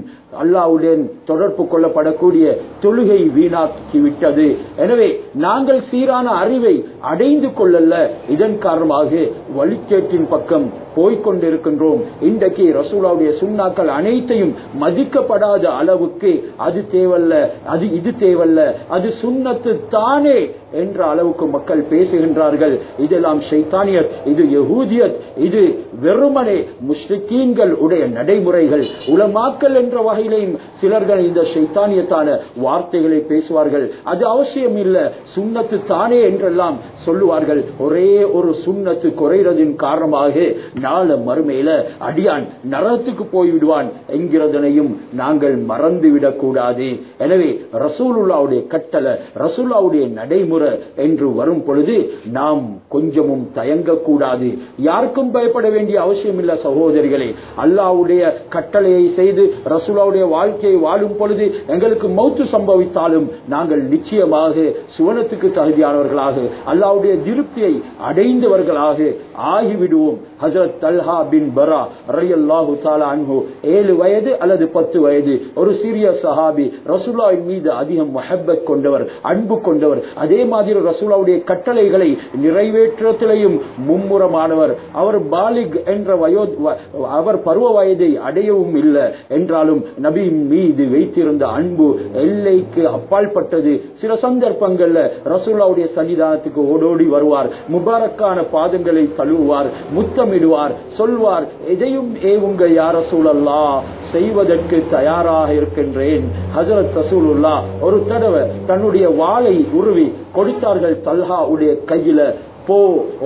Speaker 1: அல்லாவுடன் தொடர்பு கொள்ளப்படக்கூடிய தொழுகை வீணாக்கிவிட்டது. எனவே நாங்கள் சீரான அறிவை அடைந்து கொள்ளல இதன் காரணமாக வழிகேட்டின் பக்கம் போய்கொண்டிருக்கின்றோம் இன்றைக்கு ரசூலாவுடைய சுண்ணாக்கள் அனைத்தையும் மதிக்கப்படாத அளவுக்கு அது தேவல்ல அது இது தேவல்ல அது சுண்ணத்து தானே என்ற அளவுக்கு மக்கள் பேசுகின்றார்கள். இதெல்லாம் சைத்தானியத் இது யகூதியத் இது வெறுமனே முஸ்லிக்கீன்கள் உடைய நடைமுறைகள். உலமாக்கல் என்ற வகையிலே சிலர்கள் இந்த சைத்தானியத்தான வார்த்தைகளை பேசுவார்கள். அது அவசியம் இல்ல. சுண்ணத்து தானே என்றெல்லாம் சொல்லுவார்கள். ஒரே ஒரு சுண்ணத்து குறைறதின் காரணமாக நாள மறுமையில அடியான் நரகத்துக்கு போய்விடுவான் என்கிறதனையும் நாங்கள் மறந்துவிடக் கூடாது எனவே ரசூலுல்லாவுடைய கட்டளை ரசூல்லாவுடைய நடைமுறை என்று வரும் பொழுது நாம் கொஞ்சமும் தயங்கக்கூடாது. யாருக்கும் பயப்பட வேண்டிய அவசியம் இல்ல சகோதரிகளே. அல்லாவுடைய கட்டளையை செய்து ரசூலாவுடைய வாழ்க்கையை வாழும் பொழுது எங்களுக்கு மௌத்து சம்பவித்தாலும் நாங்கள் நிச்சயமாக சுவனத்துக்கு தகுதியானவர்களாக அல்லாவுடைய திருப்தியை அடைந்தவர்களாக ஆகிவிடுவோம். ஹசரத் தல்ஹா பின் பரா ரயல்லாஹு தாலா அன்ஹு ஏழு வயது அல்லது பத்து வயது ஒரு சிறிய சஹாபி ரசூலாவின் மீது அதிகம் மஹப்பத் கொண்டவர் அன்பு கொண்டவர். அதே மாதிரி ரசூலாவுடைய கட்டளைகளை நிறைவேற்றத்திலையும் மும்முரமானவர். அவர் பாலிக் என்ற வயோ அவர் பருவ வயதை அடையவும் இல்லை. என்றாலும் நபி ரசூலின் மீது வைத்திருந்த அன்பு எல்லைக்கு அப்பாற்பட்டது சில சந்தர்ப்பங்கள்ல ரசூலாவுடைய சன்னிதானத்துக்கு ஓடோடி வருவார். முபாரக்கான பாதங்களை தழுவுவார் முத்தமிடுவார் சொல்வார். எதையும் ஏவுங்க யார் ரசூலல்லா செய்வதற்கு தயாராக இருக்கின்றேன். ஹசரத் ரசூலுல்லா ஒரு தடவை தன்னுடைய வாளை உருவி கொடுத்தார்கள் தல்ஹா உடைய கையில. போ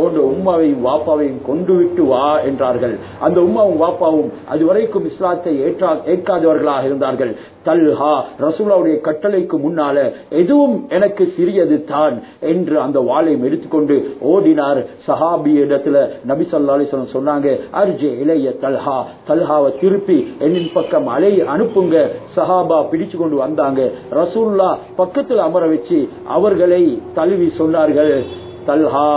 Speaker 1: உன் உம்மாவையும் வாப்பாவையும் கொண்டு விட்டு வா என்றார்கள். அந்த உம்மாவும் வாப்பாவும் அதுவரைக்கும் இஸ்லாத்தை ஏற்றா ஏற்காதவர்களாக இருந்தார்கள். தல்ஹா ரசூலாவுடைய கட்டளைக்கு முன்னால எதுவும் எனக்கு சிறியது தான் என்று அந்த வாளையும் எடுத்துக்கொண்டு ஓடினார். சஹாபி இடத்துல நபி சொல்லா சொன்னாங்க அர்ஜே இளைய தல்ஹா. தல்ஹாவை திருப்பி என்னின் பக்கம் அலை அனுப்புங்க. சஹாபா பிடிச்சு கொண்டு வந்தாங்க. ரசூல்லா பக்கத்தில் அமர வச்சு அவர்களை தழுவி சொன்னார்கள். தல்ஹா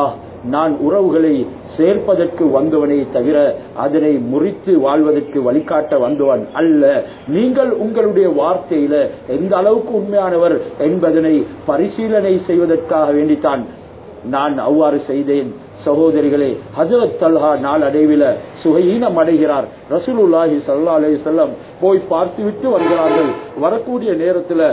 Speaker 1: நான் உறவுகளை சேர்ப்பதற்கு வந்தவனே தவிர அதனை முறித்து வாழ்வதற்கு வழிகாட்ட வந்தவன் அல்ல. நீங்கள் உங்களுடைய வார்த்தையில எந்த அளவுக்கு உண்மையானவர் என்பதனை பரிசீலனை செய்வதற்காக வேண்டித்தான் நான் அவ்வாறு செய்தேன். சகோதரிகளே ஹஜரத் தல்ஹா நாளடைவில் சுகையீனம் அடைகிறார். ரசூலுல்லாஹி சல்லா அலி செல்லம் போய் பார்த்து விட்டு வருகிறார்கள். வரக்கூடிய நேரத்தில்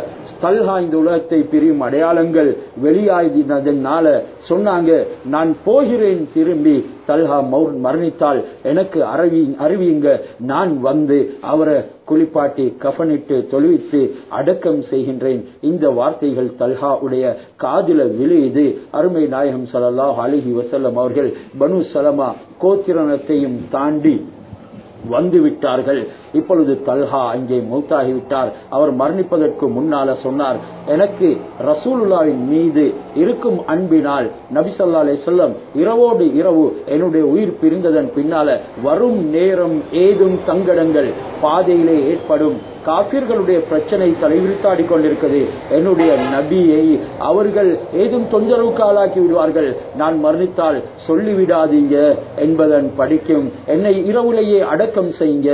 Speaker 1: தல்ஹா இந்த உலகத்தை பிரியும் அடையாளங்கள் வெளியாகினதுனால சொன்னாங்க நான் போகிறேன் திரும்பி தல்ஹா மௌர் மரணித்தால் எனக்கு அறவி அறிவியுங்க. நான் வந்து அவரை குளிப்பாட்டி கஃனிட்டு தொழுவித்து அடக்கம் செய்கின்றேன். இந்த வார்த்தைகள் தல்ஹா உடைய காதில விழுது. அருமை நாயகம் சல்லாஹ் அலிஹி வசல்லம் அவர்கள் பனு சலமா கோத்திரனத்தையும் தாண்டி வந்துவிட்டார்கள் இப்பொழுது தல்ஹா அங்கே மௌத்தாகிவிட்டார். அவர் மரணிப்பதற்கு முன்னால சொன்னார் எனக்கு ரசூலுல்லாவின் மீது இருக்கும் அன்பினால் நபிசல்லா அலே சொல்லம் இரவோடு இரவு என்னுடைய உயிர் பிரிந்ததன் பின்னால வரும் நேரம் ஏதும் தங்கடங்கள் பாதையிலே ஏற்படும். காபிர்களுடைய பிரச்சனை தலைவிரித்தாடி கொண்டிருக்கிறது. என்னுடைய நபியை அவர்கள் ஏதும் தொந்தரவுக்கு ஆளாக்கி விடுவார்கள். நான் மரணித்தால் சொல்லிவிடாதீங்க என்பதன் படிக்கும். என்னை இரவுலேயே அடக்கம் செய்யுங்க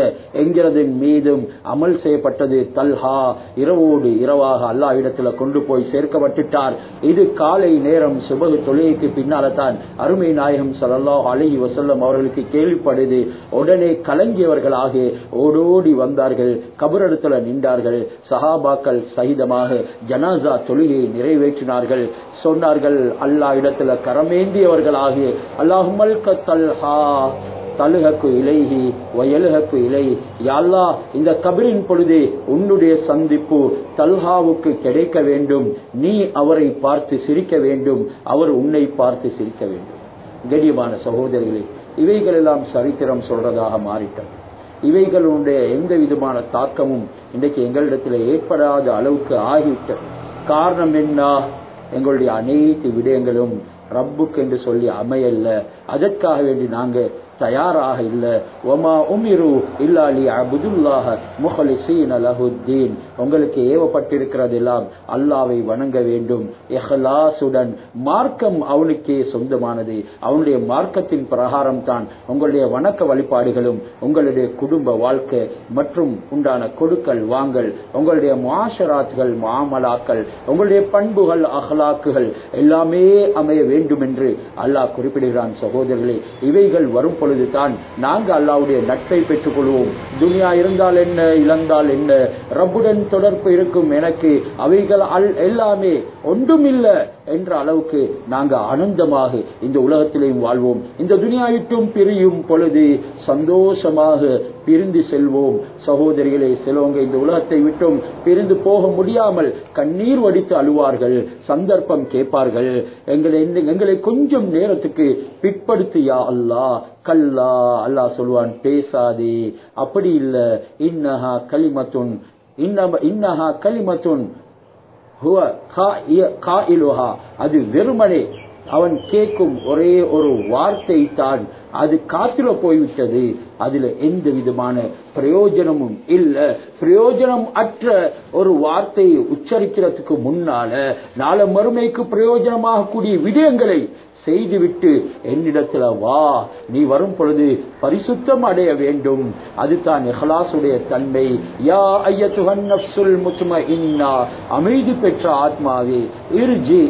Speaker 1: செய்ததின் மீதும் அமல் செய்யப்பட்டது தல்ஹா. இரவோடு இரவாக அல்லா இடத்துல கொண்டு போய் சேர்க்கப்பட்டுட்டார். இது காலை நேரம் சுபகு தொழுகைக்கு பின்னால்தான் அருமை நாயகம் சல்லாஹ் அலஹி வசல்லம் அவர்களுக்கு கேள்விப்படுது. உடனே கலங்கியவர்களாக ஓடோடி வந்தார்கள். கபரடு நின்றார்கள். சஹாபாக்கள் சகிதமாக ஜனாசா தொழுகையை நிறைவேற்றினார்கள். சொன்னார்கள் அல்லா இடத்துல கரமேந்தியவர்களாக அல்லாஹுமல் தல்ஹா. தலுகக்கு இலைகி வயலுகக்கு இலை. யாழ்லா இந்த கபிரின் பொழுது உன்னுடைய சந்திப்பு தல்ஹாவுக்கு கிடைக்க வேண்டும். நீ அவரை பார்த்து சிரிக்க வேண்டும். அவர் உன்னை பார்த்து சிரிக்க வேண்டும். கடியமான சகோதரிகளே இவைகள் எல்லாம் சரித்திரம் சொல்றதாக மாறிட்டது. இவைகளுடைய எந்த விதமான தாக்கமும் இன்றைக்கு எங்களிடத்தில் ஏற்படாத அளவுக்கு ஆகிவிட்டது. காரணம் என்ன? எங்களுடைய அனைத்து விடயங்களும் ரப்புக்கு என்று சொல்லி அமையல்ல. அதற்காக வேண்டி நாங்க தயாராக இல்லை. ஒமா உமிரு இல்லாலி அபுதுல்லாஹ முஹலிசீன் அலஹுத்தீன் உங்களுக்கு ஏவப்பட்டிருக்கிறது எல்லாம் அல்லாவை வணங்க வேண்டும். எஹ்லாசுடன் மார்க்கம் அவனுக்கே சொந்தமானது. அவனுடைய மார்க்கத்தின் பிரகாரம் தான் உங்களுடைய வணக்க வழிபாடுகளும் உங்களுடைய குடும்ப வாழ்க்கை மற்றும் உண்டான கொடுக்கல் வாங்கல் உங்களுடைய மாஷராத்துகள் மாமலாக்கள் உங்களுடைய பண்புகள் அகலாக்குகள் எல்லாமே அமைய வேண்டும் என்று அல்லாஹ் குறிப்பிடுகிறான் சகோதரர்களே. இவைகள் வரும் பொழுதுதான் நாங்கள் அல்லாவுடைய நட்பை பெற்றுக் கொள்வோம் துனியா இருந்தால் என்ன இழந்தால் என்ன ரப்புடன் தொடர்பு இருக்கும் எனக்கு அவைகள் எல்லாமே ஒன்றும் இல்லை என்ற அளவுக்கு நாங்க ஆனந்தமாக இந்த உலகத்திலேயும் வாழ்வோம். இந்த துணியாயிட்டும் பிரியும் பொழுது சந்தோஷமாக பிரிந்து செல்வோம். சகோதரிகளே செல்வங்க இந்த உலகத்தை விட்டும் பிரிந்து போக முடியாமல் கண்ணீர் வடித்து அழுவார்கள் சந்தர்ப்பம் கேட்பார்கள். எங்களை எங்களை கொஞ்சம் நேரத்துக்கு பிற்படுத்தியா அல்லா கல்லா அல்லா சொல்லுவான் பேசாதே. அப்படி இல்ல. இன்னஹா களிமத்துன் இன்னஹா களிமத்துன் அது வெறுமனே அவன் கேட்கும் ஒரே ஒரு வார்த்தை தான். அது காத்துல போய்விட்டது. அதுல எந்த விதமான பிரயோஜனமும் இல்ல. பிரயோஜனம் அற்ற ஒரு வார்த்தையை உச்சரிக்கிறதுக்கு முன்னால நாளை மறுமைக்கு பிரயோஜனமாக கூடிய விடயங்களை செய்துவிட்டு என்னிடத்துல வா நீ வரும் பொழுது பரிசுத்தம் அடைய வேண்டும். அதுதான் இஹ்லாசுடைய தன்மை. யா ஐயத்துஹன் முத்தும இன்னா அமைதி பெற்ற ஆத்மாவே இருஜி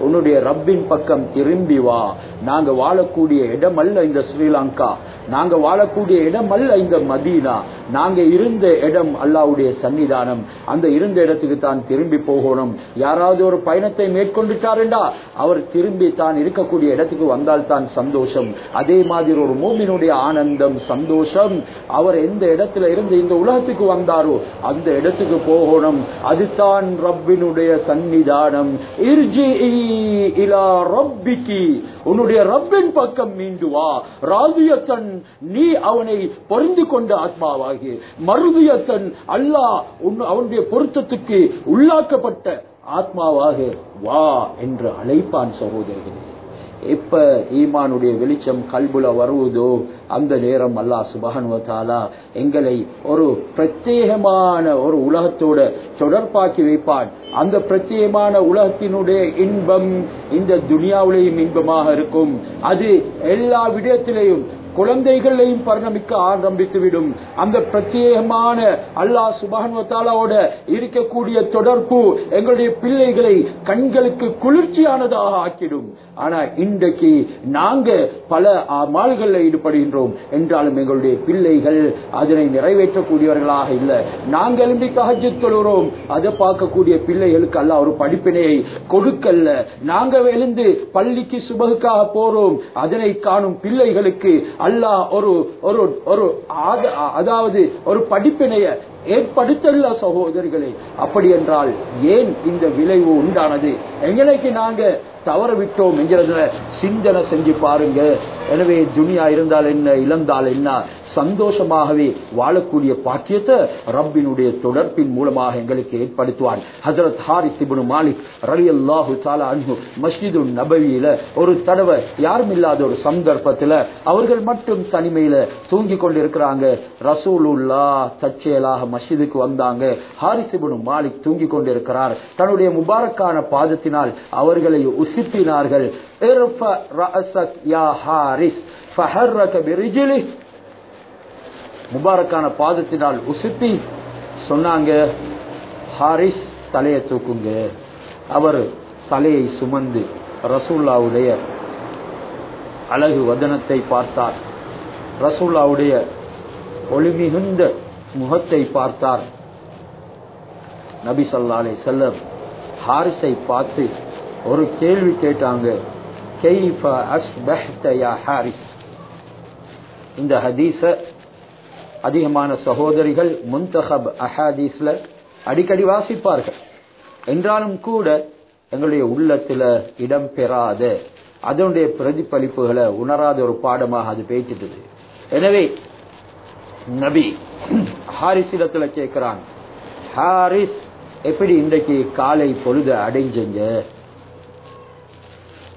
Speaker 1: உன்னுடைய ரப்பின் பக்கம் திரும்பி வா. நாங்க வாழக்கூடிய இடம் அல்ல இந்த ஸ்ரீலங்கா. நாங்க வாழக்கூடிய இடம் அல்ல இந்த மதீனா. நாங்க இருந்த இடம் அல்லாவுடைய சன்னிதானம். அந்த இருந்த இடத்துக்கு தான் திரும்பி போகணும். யாராவது ஒரு பயணத்தை மேற்கொண்டுட்டாருண்டா அவர் திரும்பி தான் இருக்க இருக்கக்கூடிய இடத்துக்கு வந்தால் தான் சந்தோஷம். அதே மாதிரி ஒரு மூமினுடைய ஆனந்தம் சந்தோஷம். அவர் எந்த இடத்துல இருந்து இந்த உலகத்துக்கு வந்தாரோ அந்த இடத்துக்கு போகணும். அதுதான் ரப்பினுடைய சன்னிதானம் உன்னுடைய ரப்பின் பக்கம் மீண்டு வா ராதியத்தன் நீ அவனை பொருந்து கொண்ட ஆத்மாவாகி. மருதியத்தன் அல்லாஹ் அவனுடைய பொருத்தத்துக்கு உள்ளாக்கப்பட்ட ஆத்மாவாக வா என்று அழைப்பான் சகோதரர்களே. இப்ப ஈமானுடைய வெளிச்சம் கல்புல வருவதோ அந்த நேரம் அல்லாஹ் சுபஹானுவத்தாலா எங்களை ஒரு பிரத்யேகமான ஒரு உலகத்தோட தொடர்பாக்கி வைப்பான். அந்த பிரத்யேகமான உலகத்தினுடைய இன்பம் இந்த துனியாவிலேயும் இன்பமாக இருக்கும். அது எல்லா விடயத்திலையும் குழந்தைகளையும் பரிணமிக்க ஆரம்பித்து விடும் அந்த பிரத்யேகமான அல்லாஹ் சுபானுவத்தாலாவோட இருக்கக்கூடிய தொடர்பு எங்களுடைய பிள்ளைகளை கண்களுக்கு குளிர்ச்சியானதாக ஆக்கிடும். ஆனா இன்றைக்கு நாங்க பல மால்களில் ஈடுபடுகின்றோம். என்றாலும் எங்களுடைய பிள்ளைகள் அதனை நிறைவேற்றக்கூடியவர்களாக இல்லை. நாங்க எழுந்தி தகஜ தொழுகிறோம். அதை பார்க்கக்கூடிய பிள்ளைகளுக்கு அல்ல ஒரு படிப்பினையை கொடுக்கல்ல. நாங்க எழுந்து பள்ளிக்கு சுபகுக்காக போறோம். அதனை காணும் பிள்ளைகளுக்கு அல்லாஹ் ஒரு ஒரு ஒரு அதாவது ஒரு படிப்பினைய ஏற்படுத்தல சகோதரிகளே. அப்படி என்றால் ஏன் இந்த விளைவு உண்டானது? எங்களுக்கு நாங்க தவற விட்டோம் என்கிறதுல சிந்தனை செஞ்சு பாருங்க. எனவே துனியா இருந்தால் என்ன இழந்தால் என்ன? சந்தோஷமாகவே வாழக்கூடிய பாக்கியத்தை ரப்பினுடைய தொடர்பின் மூலமாக எங்களுக்கு ஏற்படுத்துவான் ஹசரத் ஹாரிஸ் இப்னு மாலிக் ரலியல்லாஹு தஆலா மஸ்ஜிது நபவியில ஒரு தடவை யாரும் இல்லாத ஒரு சந்தர்ப்பத்துல அவர்கள் மட்டும் தனிமையில தூங்கி கொண்டிருக்கிறாங்க. ரசூலுல்லா தற்செயலாக மஸ்ஜிதுக்கு வந்தாங்க. ஹாரிஸ் இப்னு மாலிக் தூங்கிக் கொண்டிருக்கிறார். தன்னுடைய முபாரக்கான பாதத்தினால் அவர்களை உசிப்பினார்கள். முபாரக்கான பாதத்தினால் உசுப்பி சொன்னாங்க ஹாரிஸ் தலையை தூக்குங்க. அவர் தலையை சுமந்து ரசூல்லாவுடைய அழகு வதனத்தை பார்த்தார். ரசூல்லாவுடைய ஒளிமிகுந்த முகத்தை பார்த்தார். நபி ஸல்லல்லாஹு அலைஹி வஸல்லம் ஹாரிஸை பார்த்து ஒரு கேள்வி கேட்டாங்க. யா ஹாரிஸ்? இந்த ஹதீஸ அதிகமான சகோதரிகள் முன்தஹப் அஹாதீஸ்ல அடிக்கடி வாசிப்பார்கள். என்றாலும் கூட எங்களுடைய உள்ளத்துல இடம் பெறாத அதனுடைய பிரதிபலிப்புகளை உணராத ஒரு பாடமாக அது பேசிட்டது. எனவே நபி. ஹாரிசிடத்துல கேட்கிறான் ஹாரிஸ் எப்படி இன்றைக்கு காலை பொழுத அடைஞ்சங்க?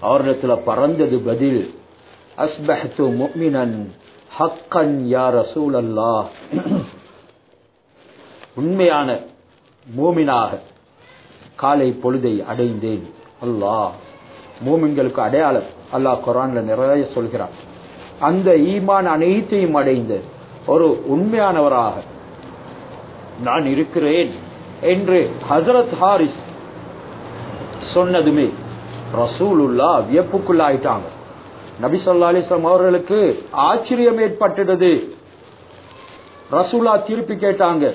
Speaker 1: அவரிடத்துல பறந்தது பதில் அஸ்பஹத்து முக்மினன் ஹக்கன் யா ரசூலல்லாஹ். உண்மையான மூமினாக காலை பொழுதை அடைந்தேன். அல்லாஹ் மூமின்களுக்கு அடையாளம் அல்லாஹ் குரான்ல நிறைய சொல்கிறான். அந்த ஈமான் அனைத்தையும் அடைந்த ஒரு உண்மையானவராக நான் இருக்கிறேன் என்று ஹசரத் ஹாரிஸ் சொன்னதுமே ரசூலுல்லா வியப்புக்குள்ளாயிட்டாங்க. நபி சொல்லா அலிஸ்லாம் அவர்களுக்கு ஆச்சரியம் ஏற்பட்டது ரசூலா திருப்பி கேட்டாங்க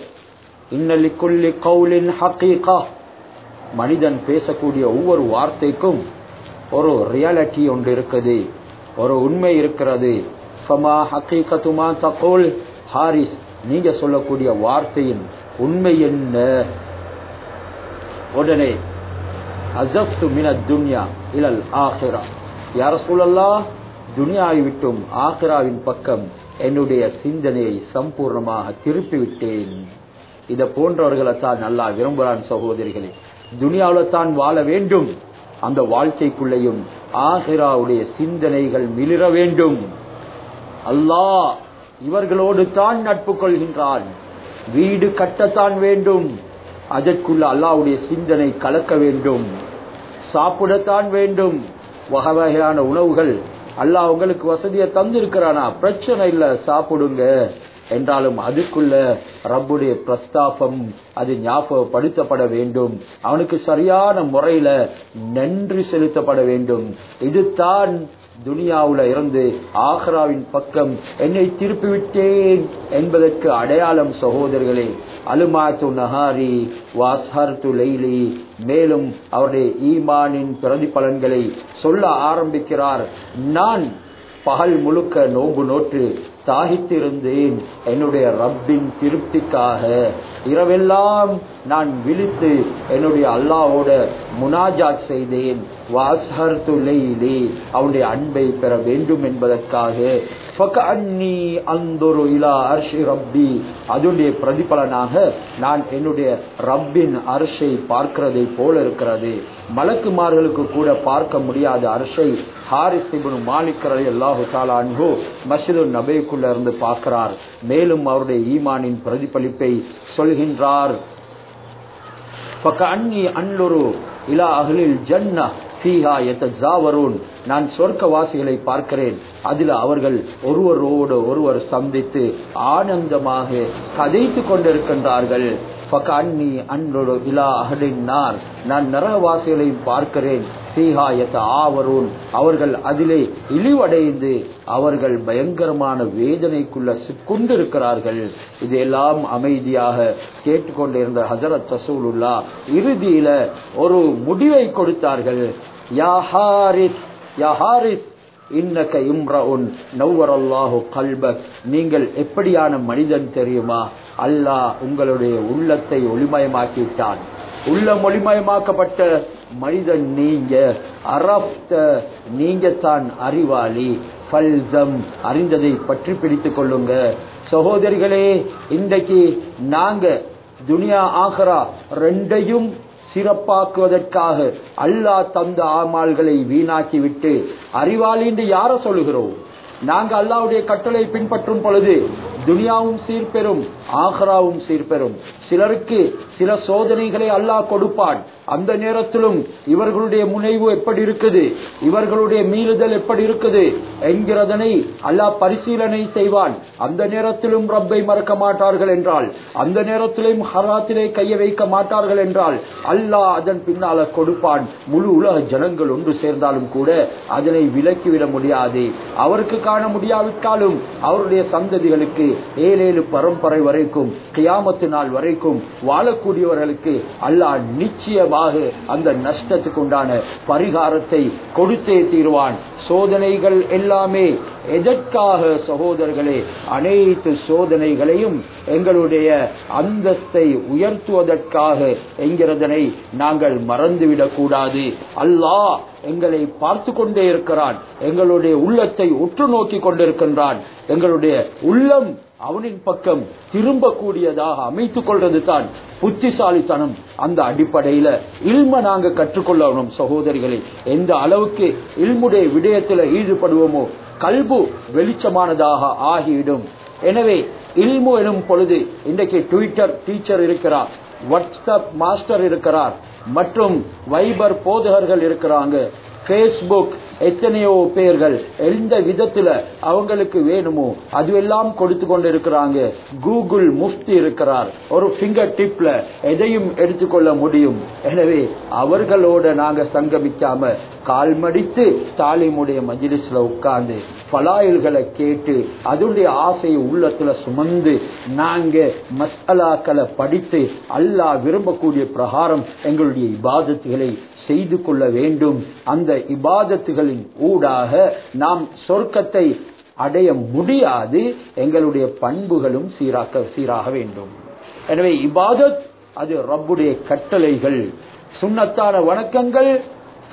Speaker 1: இன்னலி கொல்லி கவுலின் ஹக்கீகா மனிதன் பேசக்கூடிய ஒவ்வொரு வார்த்தைக்கும் ஒரு ரியாலிட்டி ஒன்று இருக்குது ஒரு உண்மை இருக்கிறது. ஃபமா ஹக்கீகத்துமா தகோல். ஹாரிஸ் நீங்க சொல்லக்கூடிய வார்த்தையின் உண்மை என்ன? உடனே அசப்து மின துன்யா இலல் ஆஹிரா யார சூழல்லா துனியாவை விட்டும் ஆஹிராவின் பக்கம் என்னுடைய சிந்தனையை சம்பூர்ணமாக திருப்பிவிட்டேன். இத போன்றவர்களை தான் நல்லா விரும்புகிறான் சகோதரிகளே. துனியாவில் தான் வாழ வேண்டும். அந்த வாழ்க்கைக்குள்ளேயும் ஆஹிராவுடைய சிந்தனைகள் மிளிர வேண்டும். அல்லாஹ் இவர்களோடு தான் நட்பு கொள்கின்றான். வீடு கட்டத்தான் வேண்டும். அதற்குள்ள அல்லாவுடைய சிந்தனை கலக்க வேண்டும். சாப்பிடத்தான் வேண்டும். வகை வகையான உணவுகள் அல்லாஹ் உங்களுக்கு வசதியை தந்திருக்கிறானா? பிரச்சனை இல்ல சாப்பிடுங்க. என்றாலும் அதுக்குள்ள ரப்புடைய பிரஸ்தாபம் அது ஞாபகப்படுத்தப்பட வேண்டும். அவனுக்கு சரியான முறையில நன்றி செலுத்தப்பட வேண்டும். இதுதான் துனியாவுல இருந்து ஆக்ராவின் பக்கம் என்னை திருப்பி விட்டேன் என்பதற்கு அடையாளம் சகோதரர்களே அலுமாத்து நஹாரி வாஸ்ஹர்து லைலி மேலும் அவருடைய ஈமானின் பிரதிபலன்களை சொல்ல ஆரம்பிக்கிறார். நான் பகல் முழுக்க நோன்பு நோற்று தாகித்திருந்தேன் என்னுடைய ரப்பின் திருப்திக்காக இரவெல்லாம் நான் விழித்து என்னுடைய அல்லாவோட முனாஜாத் செய்தேன். வாஸ்ஹர்து லைலி அவனுடைய அன்பை பெற வேண்டும் என்பதற்காக. இலா ரப்பி அதனுடைய பிரதிபலனாக நான் என்னுடைய ரப்பின் அரசை பார்க்கிறதை போல இருக்கிறது. மலக்குமார்களுக்கு கூட பார்க்க முடியாத அரசை ஹாரிஸ் இபுன் மாலிக் ரலியல்லாஹு தஆலா அன்ஹு மஸ்ஜிது நபைக்குள்ள இருந்து பார்க்கிறார். மேலும் அவருடைய ஈமானின் பிரதிபலிப்பை சொல்கின்றார். ஃபகஅன்னி அன்லுரு இலா அஹ்லில் ஜன்னah ஃபீஹா யதஜாவரூன். நான் சொர்க்கவாசிகளை பார்க்கிறேன். அதில் அவர்கள் ஒருவரோடு ஒருவர் சந்தித்து ஆனந்தமாக கதைத்து கொண்டிருக்கின்றார்கள். ஃபகஅன்னி அன்லுரு இலா அஹ்லின் நார். நான் நரகவாசிகளை பார்க்கிறேன். சீகாயத்த ஆவரூன். அவர்கள் அதிலே இழிவடைந்து அவர்கள் பயங்கரமான வேதனைக்குள்ள சிக்கொண்டிருக்கிறார்கள் இதெல்லாம் அமைதியாக கேட்டுக்கொண்டிருந்த ஹசரத் ரசூலுல்லா இறுதியில ஒரு முடிவை கொடுத்தார்கள். யா ஹாரிஸ் யா ஹாரிஸ் இன்னக இம்ரவுன் நவ்வரல்லாஹு கல்பக். நீங்கள் எப்படியான மனிதன் தெரியுமா? அல்லாஹ் உங்களுடைய உள்ளத்தை ஒளிமயமாக்கிவிட்டான். உள்ளம் ஒளிமயமாக்கப்பட்ட மனிதன் நீங்க அரப்த நீங்க தான் அறிவாளி. ஃபல்சம் அறிந்ததை பற்றி பிடித்துக் கொள்ளுங்க. சகோதரிகளே இன்றைக்கு நாங்க துனியா ஆகரா ரெண்டையும் சிறப்பாக்குவதற்காக அல்லாஹ் தந்த ஆமால்களை வீணாக்கி விட்டு அறிவாளி என்று யார சொல்லுகிறோம்? நாங்க அல்லாவுடைய கட்டளை பின்பற்றும் பொழுது துனியாவும் சீர்பெறும் ஆஹ்ராவும் சீர்பெறும். சிலருக்கு சில சோதனைகளை அல்லாஹ் கொடுப்பான். அந்த நேரத்திலும் இவர்களுடைய முனைவு எப்படி இருக்குது? இவர்களுடைய மீறுதல் எப்படி இருக்குது? என்கிறதனை அல்லாஹ் பரிசீலனை செய்வான். அந்த நேரத்திலும் ரப்பை மறக்க மாட்டார்கள் என்றால் அந்த நேரத்திலும் ஹராத்திலே கைய வைக்க மாட்டார்கள் என்றால் அல்லாஹ் அதன் பின்னால கொடுப்பான். முழு உலக ஜனங்கள் ஒன்று சேர்ந்தாலும் கூட அதனை விலக்கிவிட முடியாது. அவருக்கு காண முடியாவிட்டாலும் அவருடைய சந்ததிகளுக்கு ஏழேழு பரம்பரை வரைக்கும் கியாமத்து நாள் வரைக்கும் வாழக்கூடியவர்களுக்கு அல்லாஹ் நிச்சயமாக அந்த நஷ்டத்துக்கு உண்டான பரிகாரத்தை கொடுத்தே தீர்வான். சோதனைகள் எல்லாமே எதற்காக சகோதரர்களே அனைத்து சோதனைகளையும் எங்களுடைய அந்தஸ்தை உயர்த்துவதற்காக என்கிறதனை நாங்கள் மறந்துவிடக்கூடாது. அல்லாஹ் எங்களை பார்த்து கொண்டே இருக்கிறான். எங்களுடைய உள்ளத்தை உற்று நோக்கி கொண்டிருக்கின்றான். எங்களுடைய உள்ளம் அவனின் பக்கம் திரும்பக்கூடியதாக அமைத்துக் கொள்றது தான் புத்திசாலித்தனம். அந்த அடிப்படையில இல்ம நாங்க கற்றுக்கொள்ளணும் சகோதரிகளை. எந்த அளவுக்கு இல்முடைய விடயத்துல ஈடுபடுவோமோ கல்பு வெளிச்சமானதாக ஆகிவிடும். எனவே இல்மு எனும் பொழுது இன்றைக்கு ட்விட்டர் டீச்சர் இருக்கிறார் வாட்ஸ்அப் மாஸ்டர் இருக்கிறார் மற்றும் வைபர் போதகர்கள் இருக்கிறாங்க. பேஸ்புக் எத்தனையோ பேர்கள் எந்த விதத்துல அவங்களுக்கு வேணுமோ அதுவெல்லாம் கொடுத்து கொண்டு இருக்கிறாங்க கூகுள் முஃப்தி இருக்கிறார். ஒரு பிங்கர் டிப்ல எதையும் எடுத்துக்கொள்ள முடியும். எனவே அவர்களோட நாங்க சங்கமிக்காம கால் மடித்து தாலிமுடைய மஜிலிஸ்ல உட்கார்ந்து பலாயில்களை கேட்டு அதனுடைய ஆசையை உள்ளத்துல சுமந்து நாங்க மசாலாக்களை படித்து அல்லாஹ் விரும்பக்கூடிய பிரகாரம் எங்களுடைய இபாதத்துகளை செய்து கொள்ள வேண்டும். அந்த இபாதத்துகளின் ஊடாக நாம் சொர்க்கத்தை அடைய முடியாது எங்களுடைய பண்புகளும் சீராக்க சீராக வேண்டும். எனவே இபாதத் அது ரப்புடைய கட்டளைகள். சுண்ணத்தான வணக்கங்கள்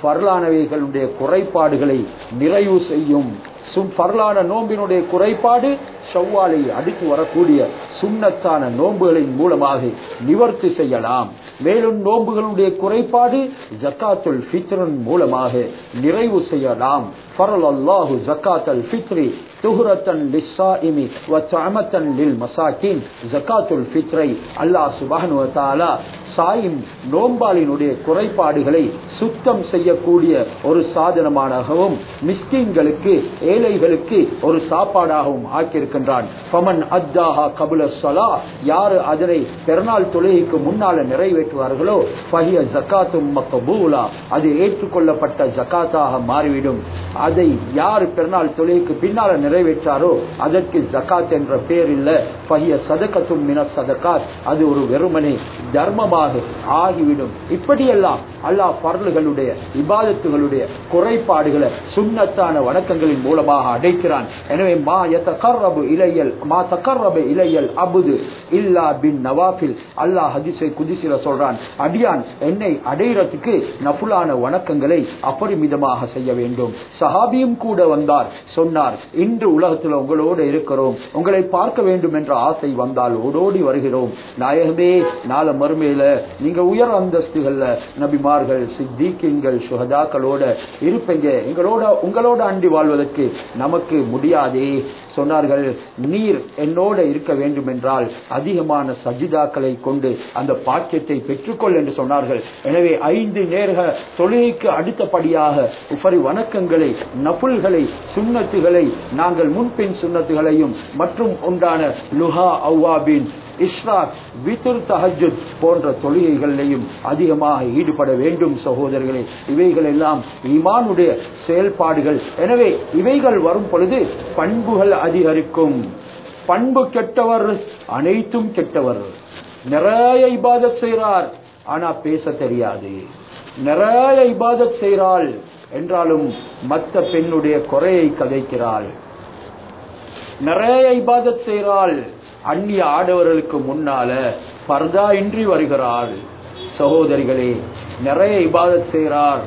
Speaker 1: பரலானவைகளுடைய குறைபாடுகளை நிறைவு செய்யும். பரலான நோம்பினுடைய குறைபாடு செவ்வாலை அடுத்து வரக்கூடிய சுண்ணத்தான நோன்புகளின் மூலமாக நிவர்த்தி செய்யலாம். மேலும் நோன்புகளுடைய குறைபாடு ஜக்காத்துல் ஃபித்ரன் மூலமாக நிறைவு செய்யலாம். ஃபரல் அல்லாஹு ஜக்காத்தல் ஃபித்ரி. துஹுரத்தன் லிஸ்ஸாயிமி வ தஅமத்தன் லில் மசாகின் ஜக்காத்துல் ஃபித்ரை. அல்லாஹ் சுப்ஹானஹு வ தஆலா சாயிம் நோம்பாளினுடைய குறைபாடுகளை சுத்தம் செய்யக்கூடிய ஒரு சாதனமாகவும் மிஸ்கின்களுக்கு ஏழைகளுக்கு ஒரு சாப்பாடாகவும் ஆக்கியிருக்கின்றான். பமன் அத்தாஹா கபுல சலா யாரு அதனை பெருநாள் தொழுகைக்கு முன்னால நிறைவேற்றுவார்களோ ஃபஹிய ஜக்காத்தும் மக்கபூலா அது ஏற்றுக்கொள்ளப்பட்ட ஜக்காத்தாக மாறிவிடும். அதை யார் பெருநாள் தொழுகைக்கு பின்னால நிறைவேற்றாரோ? அதற்கு ஜக்காத் என்ற பெயர் இல்ல. பகிய சதகத்தும் மின சதக்காத் அது ஒரு வெறுமனை தர்மமாக ஆகிவிடும். இப்படியெல்லாம் அல்லாஹ் பர்லுகளுடைய இபாதத்துகளுடைய குறைபாடுகளை சுண்ணத்தான வணக்கங்களின் மூலமாக அடைக்கிறான். எனவே மா தகர்ரபு இலையல் மா தகர்ரபு இலையல் அபுது இல்லா பின் நவாபில் அல்லாஹ் ஹதிசை குதிசில சொல்றான் அடியான் என்னை அடையிறதுக்கு நபுலான வணக்கங்களை அபரிமிதமாக செய்ய வேண்டும். சஹாபியும் கூட வந்தார் சொன்னார் இன்று உலகத்தில் உங்களோடு இருக்கிறோம். உங்களை பார்க்க வேண்டும் என்ற ஆசை வந்தால் ஓடோடி வருகிறோம். நாயகமே நாள மறுமையில நீங்க உயர் அந்தஸ்துகள்ல நபிமார்கள் சித்திகின்கள் சுகதாக்களோட இருப்பீங்க. எங்களோட உங்களோட அண்டி வாழ்வதற்கு நமக்கு முடியாதே. சொன்னார்கள் நீர் என்னோட இருக்க வேண்டும் என்றால் அதிகமான சஜிதாக்களை கொண்டு அந்த பாக்கியத்தை பெற்றுக்கொள் என்று சொன்னார்கள். எனவே ஐந்து நேர தொழுகைக்கு அடுத்தபடியாக உபரி வணக்கங்களை நபுல்களை சுண்ணத்துகளை நாங்கள் முன்பின் சுண்ணத்துகளையும் மற்றும் உண்டான லுஹா அவ்வாபின் இஸ்ராக் வித்துர் தஹஜுத் போன்ற தொழுகைகளிலையும் அதிகமாக ஈடுபட வேண்டும் சகோதரர்களே. இவைகள் எல்லாம் ஈமானுடைய செயல்பாடுகள். எனவே இவைகள் வரும் பொழுது பண்புகள் அதிகரிக்கும். பண்பு கெட்டவர் அனைத்தும் கெட்டவர். நிறைய இபாதத் செய்கிறார் ஆனா பேச தெரியாது. நிறைய இபாதத் செய்கிறாள் என்றாலும் மற்ற பெண்ணுடைய குறையை கதைக்கிறாள். நிறைய இபாதத் செய்கிறாள். அந்நிய ஆடவர்களுக்கு முன்னால பர்தா இன்றி வருகிறாள். சகோதரிகளே நிறைய இபாதத் செய்கிறார்.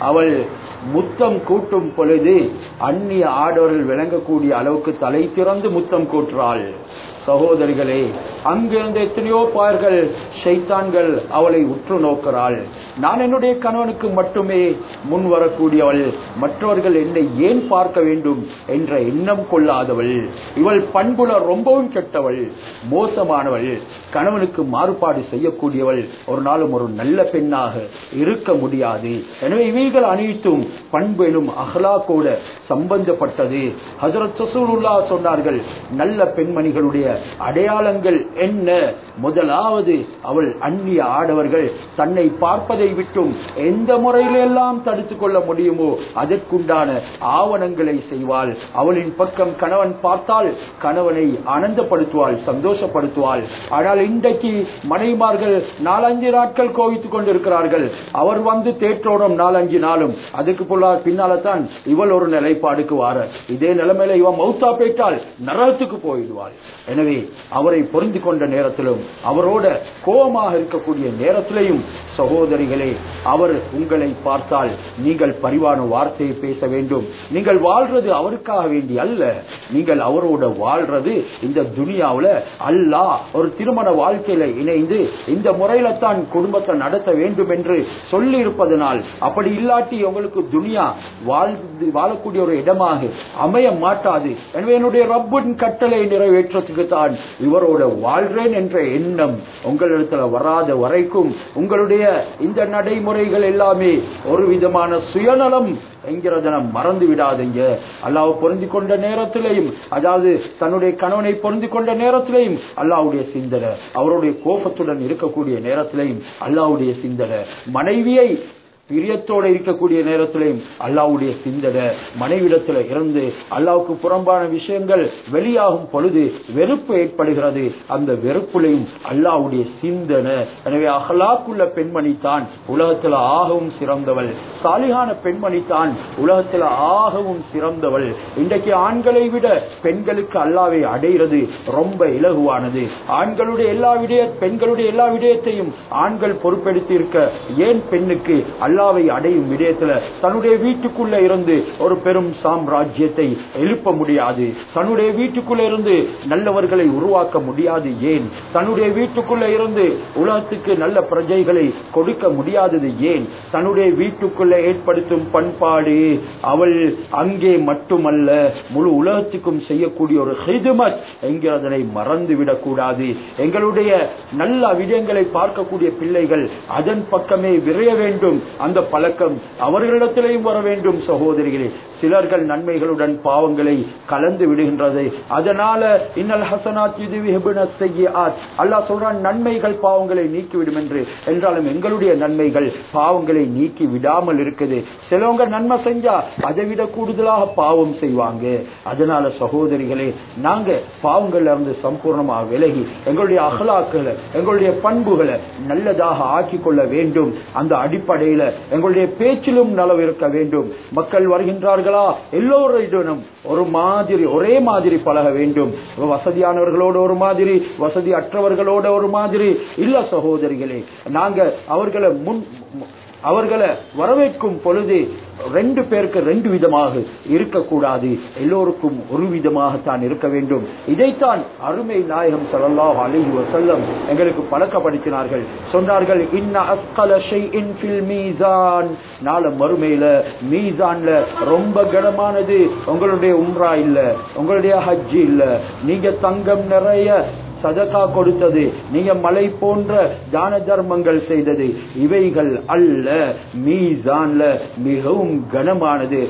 Speaker 1: அவள் முத்தம் கூட்டும் பொழுது அந்நிய ஆடவர்கள் விளங்கக்கூடிய அளவுக்கு தலை திறந்து முத்தம் கூட்டுறாள். சகோதரிகளே அங்கிருந்து எத்தனையோ பார்கள் ஷைத்தான்கள் அவளை உற்று நோக்கிறாள். நான் என்னுடைய கணவனுக்கு மட்டுமே முன் வரக்கூடியவள். மற்றவர்கள் என்னை ஏன் பார்க்க வேண்டும் என்ற எண்ணம் கொள்ளாதவள். இவள் பண்புல ரொம்பவும் கெட்டவள் மோசமானவள். கணவனுக்கு மாறுபாடு செய்யக்கூடியவள் ஒரு நாளும் ஒரு நல்ல பெண்ணாக இருக்க முடியாது. எனவே இவைகள் அனைத்தும் பண்பு எனும் அஹ்லாக்கோட சம்பந்தப்பட்டது. ஹசரத் சசூலுல்லா சொன்னார்கள் நல்ல பெண்மணிகளுடைய அடையாளங்கள் என்ன? முதலாவது அவள் அந்நிய ஆடவர்கள் தன்னை பார்ப்பதை விட்டும் எந்த முறையிலெல்லாம் தடுத்து கொள்ள முடியுமோ அதற்குண்டான ஆவணங்களை செய்வாள். அவளின் பக்கம் கணவன் பார்த்தால் கணவனை ஆனந்தப்படுத்துவாள் சந்தோஷப்படுத்துவாள். ஆனால் இன்றைக்கு மனைமார்கள் நாலஞ்சு நாட்கள் கோவித்துக் கொண்டிருக்கிறார்கள். அவர் வந்து தேற்றோடும் நாலஞ்சு நாளும். அதுக்கு புள்ளா பின்னால்தான் இவள் ஒரு நிலைப்பாடுக்கு வார. இதே நிலைமையில இவன் மௌத்தா போயிட்டால் நரகத்துக்கு போயிடுவாள். எனவே அவரை பொருந்து கொண்ட நேரத்திலும் அவரோட கோபமாக இருக்கக்கூடிய நேரத்திலையும் சகோதரிகளே அவர் உங்களை பார்த்தால் நீங்கள் பரிவான வார்த்தையை பேச வேண்டும். நீங்கள் வாழ்றது அவருக்காக வேண்டி அல்ல நீங்கள் அவரோட வாழ்றது இந்த துனியாவில் அல்லாஹ் ஒரு திருமண வாழ்க்கையில இணைந்து இந்த முறையில தான் குடும்பத்தை நடத்த வேண்டும் என்று சொல்லி இருப்பதனால் அப்படி இல்லாட்டி உங்களுக்கு துனியா வாழ்ந்து வாழக்கூடிய ஒரு இடமாக அமைய மாட்டாது. எனவே என்னுடைய ரப்பின் கட்டளை நிறைவேற்றத்துக்கு தான் இவரோட வாழ்றேன் என்ற எண்ணம் உங்களிடத்துல வராத வரைக்கும் உங்களுடைய இந்த நடைமுறைகள் எல்லாமே ஒரு விதமான சுயநலம் என்கிறத மறந்து விடாதீங்க. அல்லாஹ் பொருந்தி கொண்ட நேரத்திலையும் அதாவது தன்னுடைய கணவனை பொருந்தி கொண்ட நேரத்திலையும் அல்லாவுடைய சிந்தனை அவருடைய கோபத்துடன் இருக்கக்கூடிய நேரத்திலையும் அல்லாவுடைய சிந்தனை. மனைவியை பிரியத்தோட இருக்கக்கூடிய நேரத்திலையும் அல்லாவுடைய சிந்தனை மனைவிடத்தில் இருந்து அல்லாவுக்கு புறம்பான விஷயங்கள் வெளியாகும் பொழுது வெறுப்பு ஏற்படுகிறது. அந்த வெறுப்புலையும் அல்லாவுடைய சிந்தனை. எனவே அகலாக்குள்ள பெண்மணி தான் உலகத்துல ஆகவும் சிறந்தவள். சாலிகான பெண்மணி தான் உலகத்துல ஆகவும் சிறந்தவள். இன்றைக்கு ஆண்களை விட பெண்களுக்கு அல்லாவை அடைகிறது ரொம்ப இலகுவானது. ஆண்களுடைய எல்லா விடய பெண்களுடைய எல்லா விடயத்தையும் ஆண்கள் பொறுப்பெடுத்திருக்க ஏன் பெண்ணுக்கு அல்ல அல்லாவை அடையும் விடயத்துல தன்னுடைய வீட்டுக்குள்ள இருந்து ஒரு பெரும் சாம்ராஜ்யத்தை எழுப்ப முடியாது. தன்னுடைய வீட்டுக்குள்ள இருந்து நல்லவர்களை உருவாக்க முடியாது. ஏன்? தன்னுடைய வீட்டுக்குள்ள இருந்து உலகத்துக்கு நல்ல பிரஜைகளை கொடுக்க முடியாதது ஏன்? தன்னுடைய வீட்டுக்குள்ள ஏற்படுத்தும் பண்பாடு அவள் அங்கே மட்டுமல்ல முழு உலகத்துக்கும் செய்யக்கூடிய ஒரு ஹிதுமத் என்கிறதனை மறந்துவிடக் கூடாது. எங்களுடைய நல்ல விடயங்களை பார்க்கக்கூடிய பிள்ளைகள் அதன் பக்கமே விரைய வேண்டும். அந்த பழக்கம் அவர்களிடத்திலேயும் வர வேண்டும் சகோதரிகளே. சிலர்கள் நன்மைகளுடன் பாவங்களை கலந்து விடுகின்றது. அதனால இன்னல் ஹசனாத் அல்லா அல்லாஹ் சொல்றான் நன்மைகள் பாவங்களை நீக்கிவிடும் என்று. என்றாலும் எங்களுடைய நன்மைகள் பாவங்களை நீக்கி விடாமல் இருக்குது. சிலவங்க நன்மை செஞ்சா அதை விட கூடுதலாக பாவம் செய்வாங்க. அதனால சகோதரிகளே நாங்க பாவங்கள்ல இருந்து சம்பூர்ணமாக விலகி எங்களுடைய அகலாக்களை எங்களுடைய பண்புகளை நல்லதாக ஆக்கி கொள்ள வேண்டும். அந்த அடிப்படையில எங்களுடைய பேச்சிலும் நலவு இருக்க வேண்டும். மக்கள் வருகின்றார்களா? எல்லோரிடனும் ஒரு மாதிரி ஒரே மாதிரி பழக வேண்டும். வசதியானவர்களோடு ஒரு மாதிரி வசதி அற்றவர்களோட ஒரு மாதிரி. இல்ல சகோதரிகளே நாங்க அவர்களை முன் அவர்களை வரவேற்கும் பொழுது ரெண்டு பேருக்கு ரெண்டு விதமாக இருக்கக்கூடாது. எல்லோருக்கும் ஒரு விதமாகத்தான் இருக்க வேண்டும். இதைத்தான் அருமை நாயகம் ஸல்லல்லாஹு அலைஹி வசல்லம் எங்களுக்கு பழக்கப்படுத்தினார்கள். சொன்னார்கள் இன்ன அஸ்கல ஷைஇன் ஃபில் மீசான் நாள மறுமையில மீசான்ல ரொம்ப கனமானது. உங்களுடைய உம்ரா இல்ல உங்களுடைய ஹஜ்ஜி இல்ல நீங்க தங்கம் நிறைய சதகா கொடுத்தது. நீங்க மலை போன்ற தான தர்மங்கள் செய்தது. இவைகள் அல்ல மீசான்ல மிகவும் கனமானது.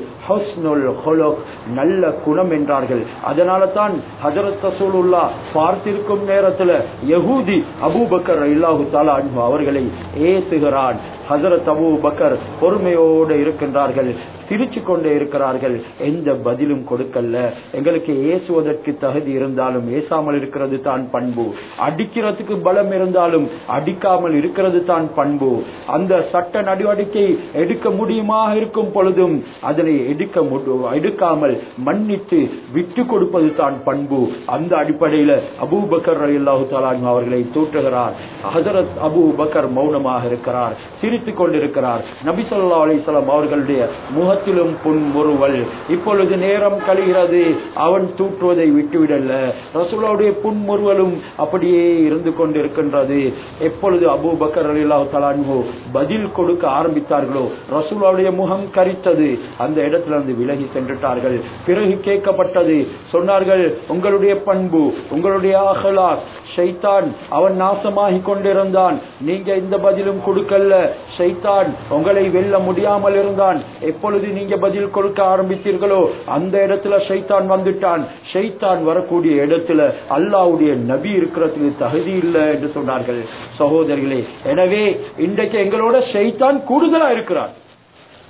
Speaker 1: நல்ல குணம் என்றார்கள். அதனால தான் ஹஜரத் ரசூலுல்லா பார்த்திருக்கும் நேரத்தில் யகூதி அபூபக்கர் இல்லாஹு தாலா அவர்களை ஏத்துகிறான். ஹசரத் அபூ பக்கர் பொறுமையோடு இருக்கின்றார்கள் சிரிச்சு கொண்டே இருக்கிறார்கள். எந்த பதிலும் கொடுக்கல எங்களுக்கு ஏசுவதற்கு தகுதி இருந்தாலும் ஏசாமல் இருக்கிறது தான் பண்பு. அடிக்கிறதுக்கு பலம் இருந்தாலும் அடிக்காமல் இருக்கிறது தான் பண்பு. அந்த சட்ட நடவடிக்கை எடுக்க முடியுமா இருக்கும் பொழுதும் அதனை எடுக்க எடுக்காமல் மன்னித்து விட்டு கொடுப்பது தான் பண்பு. அந்த அடிப்படையில அபூபக்கர் அல்லாஹு தாலான் அவர்களை தூற்றுகிறார். ஹசரத் அபூ பக்கர் மௌனமாக இருக்கிறார் சிரித்துக் கொண்டிருக்கிறார். நபி ஸல்லல்லாஹு அவர்களுடைய முகத்திலும் புன்முறுவல் இப்பொழுது நேரம் கழிகிறது. அவன் தூற்றுவதை விட்டுவிடல. ரசூலாவுடைய புன்முறுவலும் அப்படியே இருந்து கொண்டிருக்கின்றது. எப்பொழுது அபூ பக்கர் அலில்லாஹு தலான்ஹு பதில் கொடுக்க ஆரம்பித்தார்களோ ரசூலாவுடைய முகம் கரித்தது. அந்த இடத்துல இருந்து விலகி சென்றுட்டார்கள். பிறகு கேட்கப்பட்டது சொன்னார்கள் உங்களுடைய பண்பு உங்களுடைய அகலாக் ஷைத்தான் அவன் நாசமாகி கொண்டிருந்தான். நீங்க இந்த பதிலும் கொடுக்கல ஷைத்தான் உங்களை வெல்ல முடியாமல் இருந்தான். எப்பொழுது நீங்க பதில் கொடுக்க ஆரம்பித்தீர்களோ அந்த இடத்துல ஷைத்தான் வந்துட்டான். ஷைத்தான் வரக்கூடிய இடத்துல அல்லாஹ்வுடைய நபி இருக்கிறதுக்கு தகுதி இல்லை என்று சொன்னார்கள். சகோதரிகளே எனவே இன்றைக்கு எங்களோட ஷைத்தான் கூடுதலா இருக்கிறான்.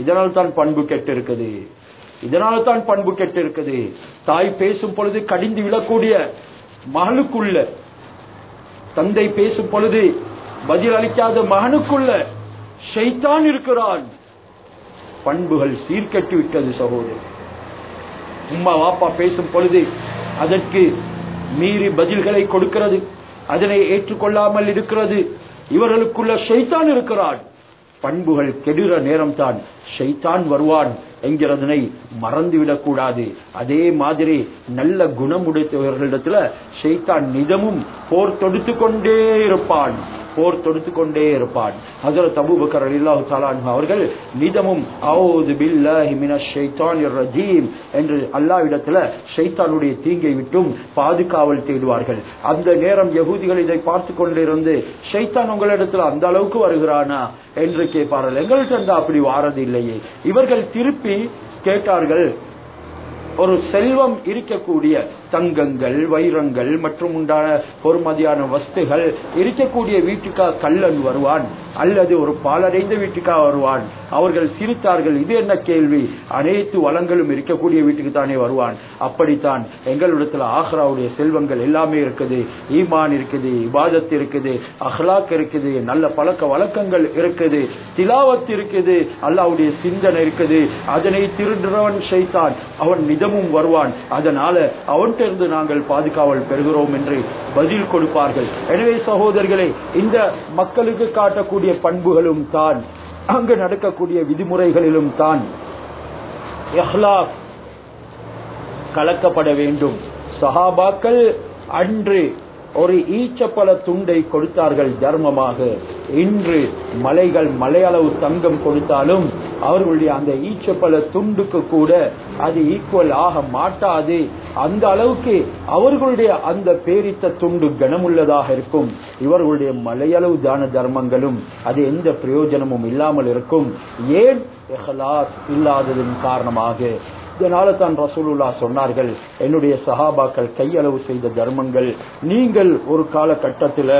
Speaker 1: இதனால் தான் பண்பு கெட்டு இருக்குது இதனால தான் பண்பு கெட்டு இருக்குது தாய் பேசும் பொழுது கடிந்து விழக்கூடிய மகனுக்குள்ள தந்தை பேசும் பொழுது பதில் அளிக்காத மகனுக்குள்ள ஷைத்தான் இருக்கிறான். பண்புகள் சீர்கெட்டு விட்டது சகோதரி. உம்மா வாப்பா பேசும் பொழுது அதற்கு மீறி பதில்களை கொடுக்கிறது. அதனை ஏற்றுக்கொள்ளாமல் இருக்கிறது. இவர்களுக்குள்ள ஷைத்தான் இருக்கிறான். பண்புகள் கெடுற நேரம்தான். ஷைத்தான் வருவான். என்கிறதனை மறந்துவிடக் கூடாது அதே மாதிரி நல்ல குணமுடைத்தவர்களிடத்துல ஷைத்தான் நிதமும் போர் தொடுத்து கொண்டே இருப்பான். போர் தொடுத்து கொண்டே இருப்பான். ஹஜரத் அபூபக்கர் ரலியல்லாஹு தஆலா அவர்கள் நிதமும் அஊது பில்லாஹி மினஷ் ரஜீம் என்று அல்லாவிடத்துல ஷைத்தானுடைய தீங்கை விட்டும் பாதுகாவல் தேடுவார்கள். அந்த நேரம் யகூதிகள் இதை பார்த்து கொண்டிருந்து ஷைத்தான் உங்களிடத்துல அந்த அளவுக்கு வருகிறானா? என்று கேட்பார்கள். எங்கள்கிட்ட அப்படி வாரது இல்லையே. இவர்கள் திருப்பி கேட்டார்கள். ஒரு செல்வம் இருக்கக்கூடிய தங்கங்கள் வைரங்கள் மற்றும் உண்டான பொறுமதியான வஸ்துகள் இருக்கக்கூடிய வீட்டுக்கா கள்ளன் வருவான் அல்லது ஒரு பாலடைந்த வீட்டுக்கா வருவான். அவர்கள் சிரித்தார்கள் இது என்ன கேள்வி? அனைத்து வளங்களும் இருக்கக்கூடிய வீட்டுக்கு தானே வருவான். அப்படித்தான் எங்களிடத்துல ஆஹ்ராவுடைய செல்வங்கள் எல்லாமே இருக்குது. ஈமான் இருக்குது இபாதத் இருக்குது அஹ்லாக் இருக்குது நல்ல பழக்க வழக்கங்கள் இருக்குது திலாவத் இருக்குது அல்லாவுடைய சிந்தனை இருக்குது. அதனை திருடுறவன் செய்தான் அவன் மிதமும் வருவான். அதனால அவன் இருந்து நாங்கள் பாதுகாவல் பெறுகிறோம் என்று பதில் கொடுப்பார்கள். எனவே சகோதரர்களே இந்த மக்களுக்கு காட்டக்கூடிய பண்புகளும் தான் அங்கு நடக்கக்கூடிய விதிமுறைகளிலும் தான் கலக்கப்பட வேண்டும். சஹாபாக்கள் அன்று ஒரு ஈச்சப்பழ துண்டை கொடுத்தார்கள் தர்மமாக. இன்று மலைகள் மலையளவு தங்கம் கொடுத்தாலும் அவர்களுடைய அந்த ஈச்சப்பழ துண்டுக்கு கூட அது ஈக்குவல் ஆக மாட்டாது. அந்த அளவுக்கு அவர்களுடைய அந்த பேரித்த துண்டு கனமுள்ளதாக இருக்கும். இவர்களுடைய மலையளவு தான தர்மங்களும் அது எந்த பிரயோஜனமும் இல்லாமல் இருக்கும். ஏன்? இஹ்லாஸ் இல்லாததன் காரணமாக. இதனால தான் ரசூலுல்லா சொன்னார்கள் என்னுடைய சஹாபாக்கள் கையளவு செய்த தர்மங்கள் நீங்கள் ஒரு காலகட்டத்தில்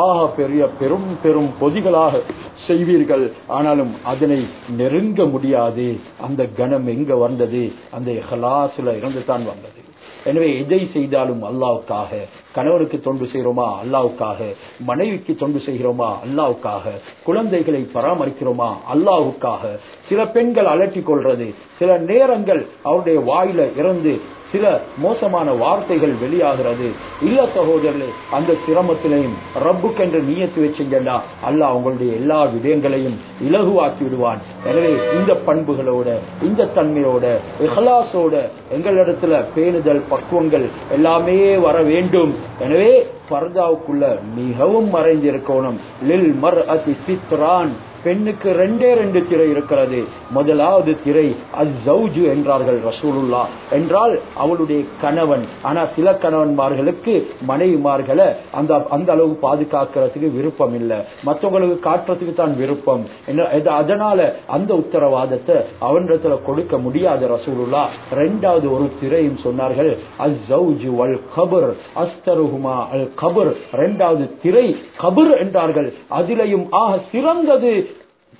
Speaker 1: ஆக பெரிய பெரும் பெரும் பொதிகளாக செய்வீர்கள். ஆனாலும் அதனை நெருங்க முடியாது. அந்த கணம் எங்க வந்தது? அந்த ஹலாசுல இருந்து தான் வந்தது. எனவே எதை செய்தாலும் அல்லாவுக்காக கணவனுக்கு தொண்டு செய்கிறோமா? அல்லாவுக்காக. மனைவிக்கு தொண்டு செய்கிறோமா? அல்லாவுக்காக. குழந்தைகளை பராமரிக்கிறோமா? அல்லாவுக்காக சில பெண்கள் அலட்டிக் கொள்றது. சில நேரங்கள் அவருடைய வாயில இறந்து சில மோசமான வார்த்தைகள் வெளியாகிறது. இல்ல சகோதரர்களே அந்த சிரமத்திலையும் ரப்புக்கென்று நீயத்து வச்சீங்கன்னா அல்லாஹ் அவங்களுடைய எல்லா விடயங்களையும் இலகுவாக்கி விடுவான். எனவே இந்த பண்புகளோட இந்த தன்மையோட இஹலாசோட எங்களிடத்துல பேணுதல் பக்குவங்கள் எல்லாமே வர வேண்டும். எனவே பர்தாவுக்குள்ள மிகவும் மறைந்திருக்கணும். லில் மர் அதி சித்ரான். பெண்ணுக்கு ரெண்டே ரெண்டு திரை இருக்கிறது. முதலாவது திரை அஸ்ஸௌஜு என்றார்கள் ரசூலுல்லா என்றால் அவளுடைய கணவன். ஆனா சில கணவன்மார்களுக்கு மனைவிமார்களை அந்த அந்த அளவு பாதுகாக்கிறதுக்கு விருப்பம் இல்லை மற்றவங்களுக்கு காட்டுறதுக்கு தான் விருப்பம். என்ன- அதனால அந்த உத்தரவாதத்தை அவனிடத்துல கொடுக்க முடியாத ரசூலுல்லா ரெண்டாவது ஒரு திரையும் சொன்னார்கள் அஸ்ஸௌஜு அல் கபர் அஸ்தருஹுமா அல் கபர் ரெண்டாவது திரை கபர் என்றார்கள். அதிலையும் ஆக சிறந்தது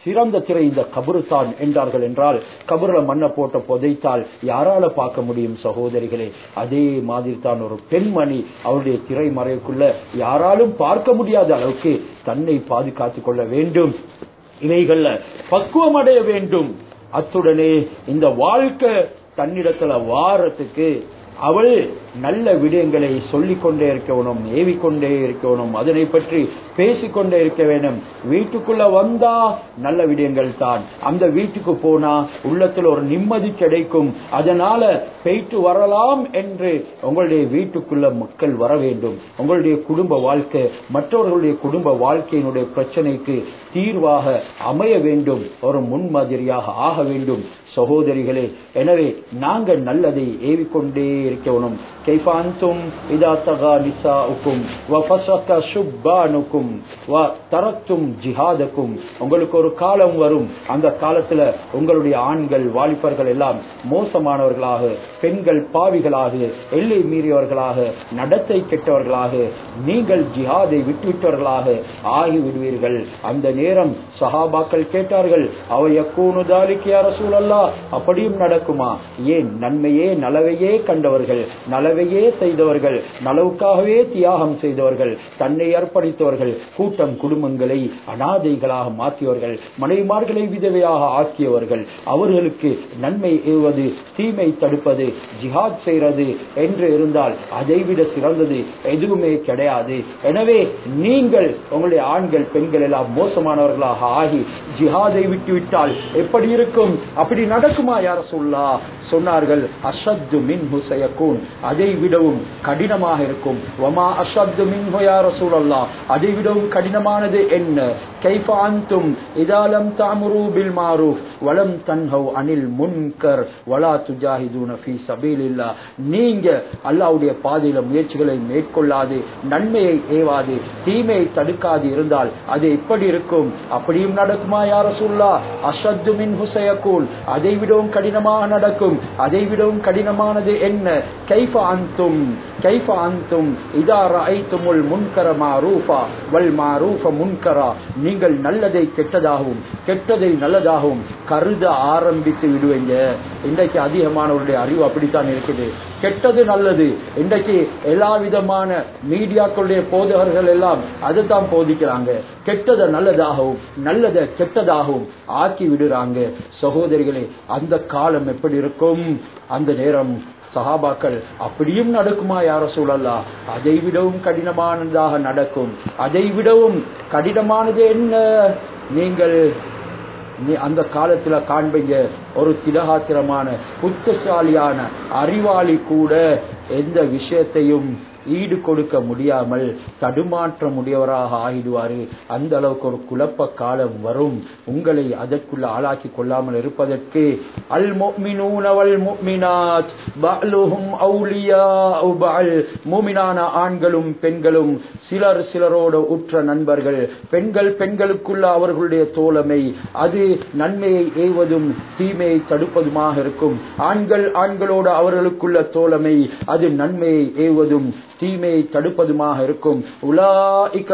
Speaker 1: சிறந்த திரை இந்த கபரு தான் என்றார்கள் என்றால் கபருல மண்ணை போட்ட புதைத்தால் யாரால பார்க்க முடியும் சகோதரிகளே? அதே மாதிரி தான் ஒரு பெண்மணி அவருடைய திரை மறைவுக்குள்ள யாராலும் பார்க்க முடியாத அளவுக்கு தன்னை பாதுகாத்துக் கொள்ள வேண்டும். இவைகள்ல பக்குவம் அடைய வேண்டும். அத்துடனே இந்த வாழ்க்கை தன்னிடத்துல வாரத்துக்கு அவள் நல்ல விடயங்களை சொல்லிக் கொண்டே இருக்கணும் ஏவிக்கொண்டே இருக்கணும் அதனை பற்றி பேசிக்கொண்டே இருக்க வேண்டும். வீட்டுக்குள்ள வந்தா நல்ல விடயங்கள் தான். அந்த வீட்டுக்கு போனா உள்ளத்துல ஒரு நிம்மதி கிடைக்கும். அதனால போயிட்டு வரலாம் என்று உங்களுடைய வீட்டுக்குள்ள மக்கள் வர வேண்டும். உங்களுடைய குடும்ப வாழ்க்கை மற்றவர்களுடைய குடும்ப வாழ்க்கையினுடைய பிரச்சனைக்கு தீர்வாக அமைய வேண்டும். ஒரு முன்மாதிரியாக ஆக வேண்டும். சகோதரிகளே எனவே நாங்கள் நல்லதை ஏவிக்கொண்டே இருக்கணும். كيف أنتم إذا நிசாவுக்கும் نساؤكم وفسق شبانكم وتركتم جهادكم. உங்களுக்கு ஒரு காலம் வரும். அந்த காலத்துல உங்களுடைய ஆண்கள் வாலிபர்கள் எல்லாம் மோசமானவர்களாக பெண்கள் பாவிகளாக எல்லை மீறியவர்களாக நடத்தை கெட்டவர்களாக நீங்கள் ஜிஹாதை விட்டுவிட்டவர்களாக ஆகிவிடுவீர்கள். அந்த நேரம் சஹாபாக்கள் கேட்டார்கள் அவ யக்கூனு தாலிக்கு யார சூழல்லா அப்படியும் நடக்குமா? ஏன் நன்மையே நலவையே கண்டவர்கள் நல நலவையே செய்தவர்கள் நலவுக்காகவே தியாகம் செய்தவர்கள் தன்னை அர்ப்பணித்தவர்கள் கூட்டம் குடும்பங்களை அனாதைகளாக மாற்றியவர்கள் மனைவிமார்களை விதவையாக ஆக்கியவர்கள் அவர்களுக்கு நன்மை ஏவுவது தீமை தடுப்பது ஜிஹாத் செய்வது என்று இருந்தால் அதைவிட சிறந்தது எதுவுமே கிடையாது. எனவே நீங்கள் உங்களுடைய ஆண்கள் பெண்கள் எல்லாம் மோசமானவர்களாக ஆகி ஜிஹாதை விட்டுவிட்டால் எப்படி இருக்கும்? அப்படி நடக்குமா யார சொல்லா சொன்னார்கள் அசத்து மின் ஹுசையக்கூன் அது விடவும் கடினமாக இருக்கும். வமா அஷத்து மின் யார சூழல்லா அதை விடவும் கடினமானது என்ன? கைஃப அந்தும் இதாலம் தாமுரு பில் மாரூஃப். வலம் தன்ஹவ் அனில் முன்கர். வலா துஜாஹிதூன ஃபீ சபீலில்லா நீங்க அல்லாஹ்வுடைய பாதையில முயற்சிகளை மேற்கொள்ளாது நன்மையை ஏவாது தீமையை தடுக்காது இருந்தால் அது எப்படி இருக்கும்? அப்படியும் நடக்குமா யார சொல்லா அஷத்து மின் ஹுசையக்கூன் அதை விடவும் கடினமாக நடக்கும். அதை விடவும் கடினமானது என்ன? கைஃபா அந்தும் கைஃப அந்தும் இதா ரஐத்துமுல் முன்கர மாரூஃபா வல் மாரூஃப முன்கரா. நீங்கள் நல்லதை கெட்டதாகவும் கெட்டதை நல்லதாகவும் கருத ஆரம்பித்து விடுவீங்க. இன்றைக்கு அதிகமானவருடைய அறிவு அப்படித்தான் இருக்குது. கெட்டது நல்லது. இன்றைக்கு எல்லா விதமான மீடியாக்களுடைய போதகர்கள் எல்லாம் அதுதான் போதிக்கிறாங்க. கெட்டதை நல்லதாகவும் நல்லதை கெட்டதாகவும் ஆக்கி விடுறாங்க. சகோதரிகளே அந்த காலம் எப்படி இருக்கும்? அந்த நேரம் சஹாபாக்கள் அப்படியும் நடக்குமா யார சூழல்லா அதை விடவும் கடினமானதாக நடக்கும். அதை விடவும் கடினமானது என்ன? நீங்கள் நீ அந்த காலத்துல காண்பீங்க ஒரு திலகாத்திரமான புத்தசாலியான அறிவாளி கூட எந்த விஷயத்தையும் ஈடு கொடுக்க முடியாமல் தடுமாற்றமுடையவராக முடியவராக ஆகிடுவாரு. அந்த அளவுக்கு ஒரு குழப்ப காலம் வரும். உங்களை அதற்குள்ள ஆளாக்கி கொள்ளாமல் இருப்பதற்கு அல் முஃமினூன வல் முஃமினாத் பஅலுஹும் அவுலியாஉ பஅல் மூமினான ஆண்களும் பெண்களும் சிலர் சிலரோட உற்ற நண்பர்கள். பெண்கள் பெண்களுக்குள்ள அவர்களுடைய தோழமை. அது நன்மையை ஏவதும் தீமையை தடுப்பதுமாக இருக்கும். ஆண்கள் ஆண்களோடு அவர்களுக்குள்ள தோழமை. அது நன்மையை ஏவதும் தீமையை தடுப்பதுமாக இருக்கும். உலாஇக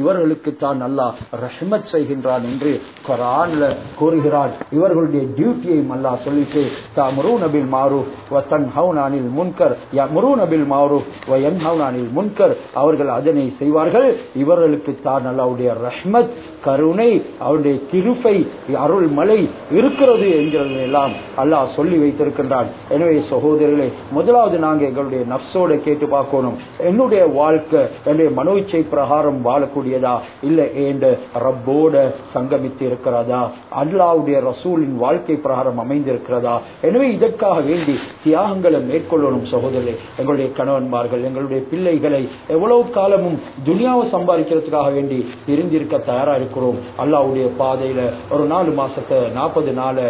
Speaker 1: இவர்களுக்கு தான் அல்லாஹ் ரஹ்மத் செய்கின்றான் என்று குர்ஆன்ல கூறுகிறான். இவர்களுடைய டியூட்டியையும் அல்லாஹ் சொல்லிட்டு தா பில் மாரூஃப் வ தன்ஹவுன முன்கர் முரு நபில் மாரூஃப் வ யன்ஹவுன முன்கர். அவர்கள் அதனை செய்வார்கள். இவர்களுக்கு தான் அல்லாவுடைய ரஹ்மத் கருணை அவருடைய திருப்பை அருள் மலை இருக்கிறது என்கிறது எல்லாம் அல்லாஹ் சொல்லி வைத்திருக்கின்றான். எனவே சகோதரர்களே முதலாவது நாங்கள் எங்களுடைய நப்சோட கேட்டு பார்க்கணும். என்னுடைய வாழ்க்கை என்னுடைய மனோச்சை பிரகாரம் வாழக்கூடியதா? இல்ல ஏண்ட ரப்போட சங்கமித்து இருக்கிறதா அல்லாவுடைய ரசூலின் வாழ்க்கை பிரகாரம் அமைந்திருக்கிறதா? எனவே இதற்காக வேண்டி தியாகங்களை மேற்கொள்ளணும் சகோதரர்களே. எங்களுடைய கணவன்மார்கள் எங்களுடைய பிள்ளைகளை எவ்வளவு காலமும் துனியாவை சம்பாதிக்கிறதுக்காக வேண்டி இருந்திருக்க தயாரா இருக்கிறோம். அல்லாவுடைய பாதையில ஒரு நாலு மாசத்தை நாற்பது நாள்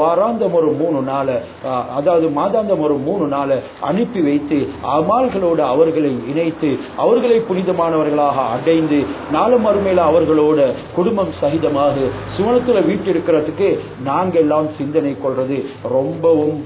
Speaker 1: வாராந்தம் ஒரு மூணு நாள் அதாவது மாதாந்தம் ஒரு மூணு நாள் அனுப்பி வைத்து அமால்களோடு அவர்களை இணைத்து அவர்களை புனிதமானவர்களாக அடைந்து நாலு மறுமையில் அவர்களோட குடும்பம் சகிதமாக சுவனத்துல வீட்டிருக்கிறதுக்கு நாங்கள் எல்லாம் சிந்தனை கொள்றது ரொம்பவும்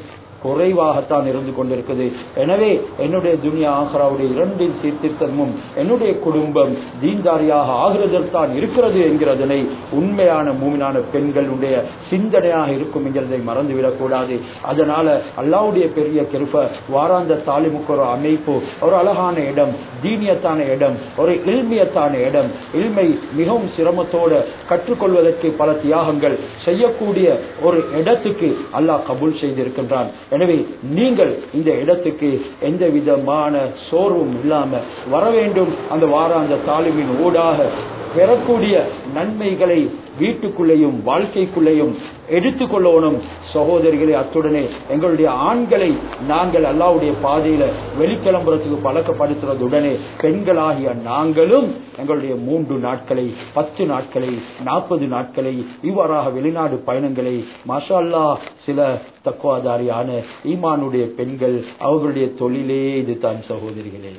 Speaker 1: குறைவாகத்தான் இருந்து கொண்டிருக்குது. எனவே என்னுடைய துனியா ஆஹ்ராவுடைய இரண்டின் சீர்திருத்தமும் என்னுடைய குடும்பம் தீன்தாரியாக ஆகிறதற்தான் இருக்கிறது என்கிறதனை உண்மையான மூமினான பெண்களுடைய சிந்தனையாக இருக்கும் என்கிறதை மறந்துவிடக் கூடாது அதனால அல்லாவுடைய பெரிய கெருப்ப வாராந்த தாலிமுக்கு ஒரு அமைப்பு ஒரு அழகான இடம் தீனியத்தான இடம் ஒரு இல்மியத்தான இடம் இல்மை மிகவும் சிரமத்தோட கற்றுக்கொள்வதற்கு பல தியாகங்கள் செய்யக்கூடிய ஒரு இடத்துக்கு அல்லாஹ் கபூல் செய்திருக்கின்றான். எனவே நீங்கள் இந்த இடத்துக்கு எந்த விதமான சோர்வும் இல்லாம வர வேண்டும். அந்த வாராந்த தாலிமின் ஊடாக பெறக்கூடிய நன்மைகளை வீட்டுக்குள்ளேயும் வாழ்க்கைக்குள்ளேயும் எடுத்துக்கொள்ளணும் சகோதரிகளை அத்துடனே எங்களுடைய ஆண்களை நாங்கள் அல்லாவுடைய பாதையில வெளிக்கிளம்புறதுக்கு பழக்கப்படுத்துறதுடனே பெண்களாகிய நாங்களும் எங்களுடைய மூன்று நாட்களை பத்து நாட்களை நாற்பது நாட்களை இவ்வாறாக வெளிநாடு பயணங்களை மசாலா சில தக்குவாதாரியான ஈமானுடைய பெண்கள் அவர்களுடைய தொழிலே இதுதான் சகோதரிகளே.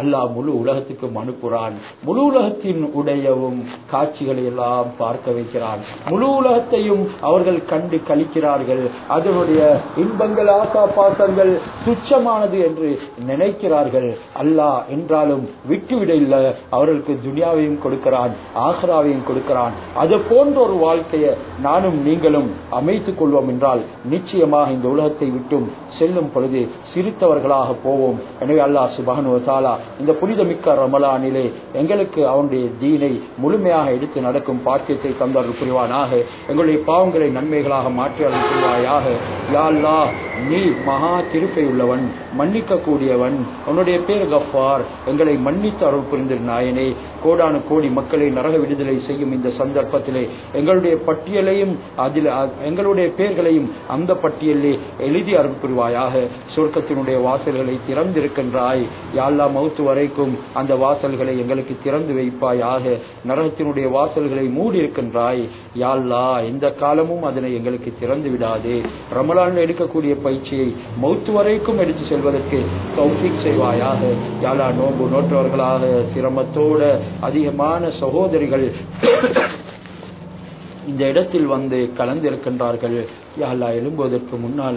Speaker 1: அல்லாஹ் முழு உலகத்துக்கும் அனுப்புறான் முழு உலகத்தின் உடையவும் காட்சிகள் எல்லாம் பார்க்க வைக்கிறான். முழு உலகத்தையும் அவர்கள் கண்டு கழிக்கிறார்கள் அதனுடைய இன்பங்கள் ஆசா பாசங்கள் துச்சமானது என்று நினைக்கிறார்கள். அல்லாஹ் என்றாலும் விட்டுவிட இல்லை. அவர்களுக்கு துனியாவையும் கொடுக்கிறான் ஆஹ்ராவையும் கொடுக்கிறான். அது போன்ற ஒரு வாழ்க்கையை நானும் நீங்களும் அமைத்துக் கொள்வோம் என்றால் நிச்சயமாக இந்த உலகத்தை விட்டும் செல்லும் பொழுது சிரித்தவர்களாக போவோம். எனவே அல்லாஹ் சுபகனு தாலா இந்த புனிதமிக்க ரமலானிலே எங்களுக்கு அவனுடைய தீனை முழுமையாக எடுத்து நடக்கும் பாக்கியத்தை தந்தர்கள் புரிவானாக. எங்களுடைய பாவங்களை நன்மைகளாக மாற்றி அருள் புரிவாயாக யா நீ மகா திருப்பை உள்ளவன் மன்னிக்க கூடியவன் உன்னுடைய பேர் கஃபார். எங்களை மன்னித்து அருள் புரிந்த நாயனே கோடானு கோடி மக்களை நரக விடுதலை செய்யும் இந்த சந்தர்ப்பத்திலே எங்களுடைய பட்டியலையும் அதில் எங்களுடைய பெயர்களையும் அந்த பட்டியலே எழுதி அருள் புரிவாயாக சொர்க்கத்தினுடைய வாசல்களை திறந்திருக்கின்றாய். யாழ்லா மௌத்து வரைக்கும் அந்த வாசல்களை எங்களுக்கு திறந்து வைப்பாயாக. நரகத்தினுடைய வாசல்களை மூடி இருக்கின்றாய் யாழ்லா எந்த காலமும் அதனை எங்களுக்கு திறந்து விடாதே. ரமலான் எடுக்கக்கூடிய பயிற்சியை மௌத்து வரைக்கும் எடுத்து செல்வதற்கு தௌஃபிக் செய்வாயாக. யாழா நோன்பு நோற்றவர்களாக சிரமத்தோட அதிகமான சகோதரிகள் இந்த இடத்தில் வந்து கலந்திருக்கின்றார்கள். யாழ்லா எழும்புவதற்கு முன்னால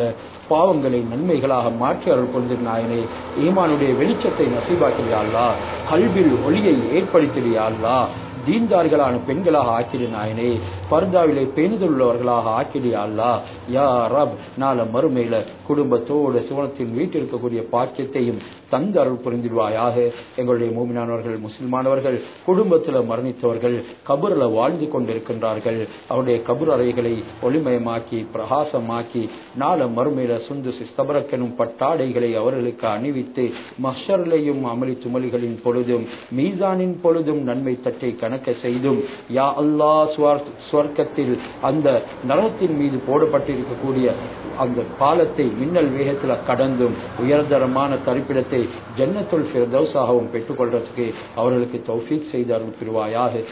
Speaker 1: பாவங்களை நன்மைகளாக மாற்றி அருள் கொண்டு நாயனே ஈமானுடைய வெளிச்சத்தை நசீபாக்கிறியாள்லா கல்வியில் ஒளியை ஏற்படுத்தியாள்லா தீன்தார்களான பெண்களாக ஆக்கிடு நாயனே பர்தாவிலே பேணுதலுள்ளவர்களாக ஆக்கிடு அல்லா. யா ரப் நாள மறுமையில குடும்பத்தோடு சிவனத்தின் வீட்டில் இருக்கக்கூடிய பாக்கியத்தையும் தந்து அருள் புரிந்திடுவாயாக. எங்களுடைய மூமினானவர்கள் முஸ்லிமானவர்கள் குடும்பத்தில் மரணித்தவர்கள் கபூரில் வாழ்ந்து கொண்டிருக்கின்றார்கள். அவருடைய கபூர் அறைகளை ஒளிமயமாக்கி பிரகாசமாக்கி நாள மறுமையில சுந்து சிஸ்தபரக்கெனும் பட்டாடைகளை அவர்களுக்கு அணிவித்து மஷர்லையும் அமளி துமலிகளின் பொழுதும் மீசானின் பொழுதும் நன்மை தட்டை கண் கணக்க செய்தும் யா அல்லா சுவர்க்கத்தில் அந்த நரகத்தின் மீது போடப்பட்டிருக்கக்கூடிய அந்த பாலத்தை மின்னல் வேகத்தில் கடந்தும் உயர்தரமான தரிப்பிடத்தை ஜன்னத்துல் ஃபிர்தௌஸாகவும் பெற்றுக்கொள்றதுக்கு அவர்களுக்கு தௌஃபீக் செய்து அருள்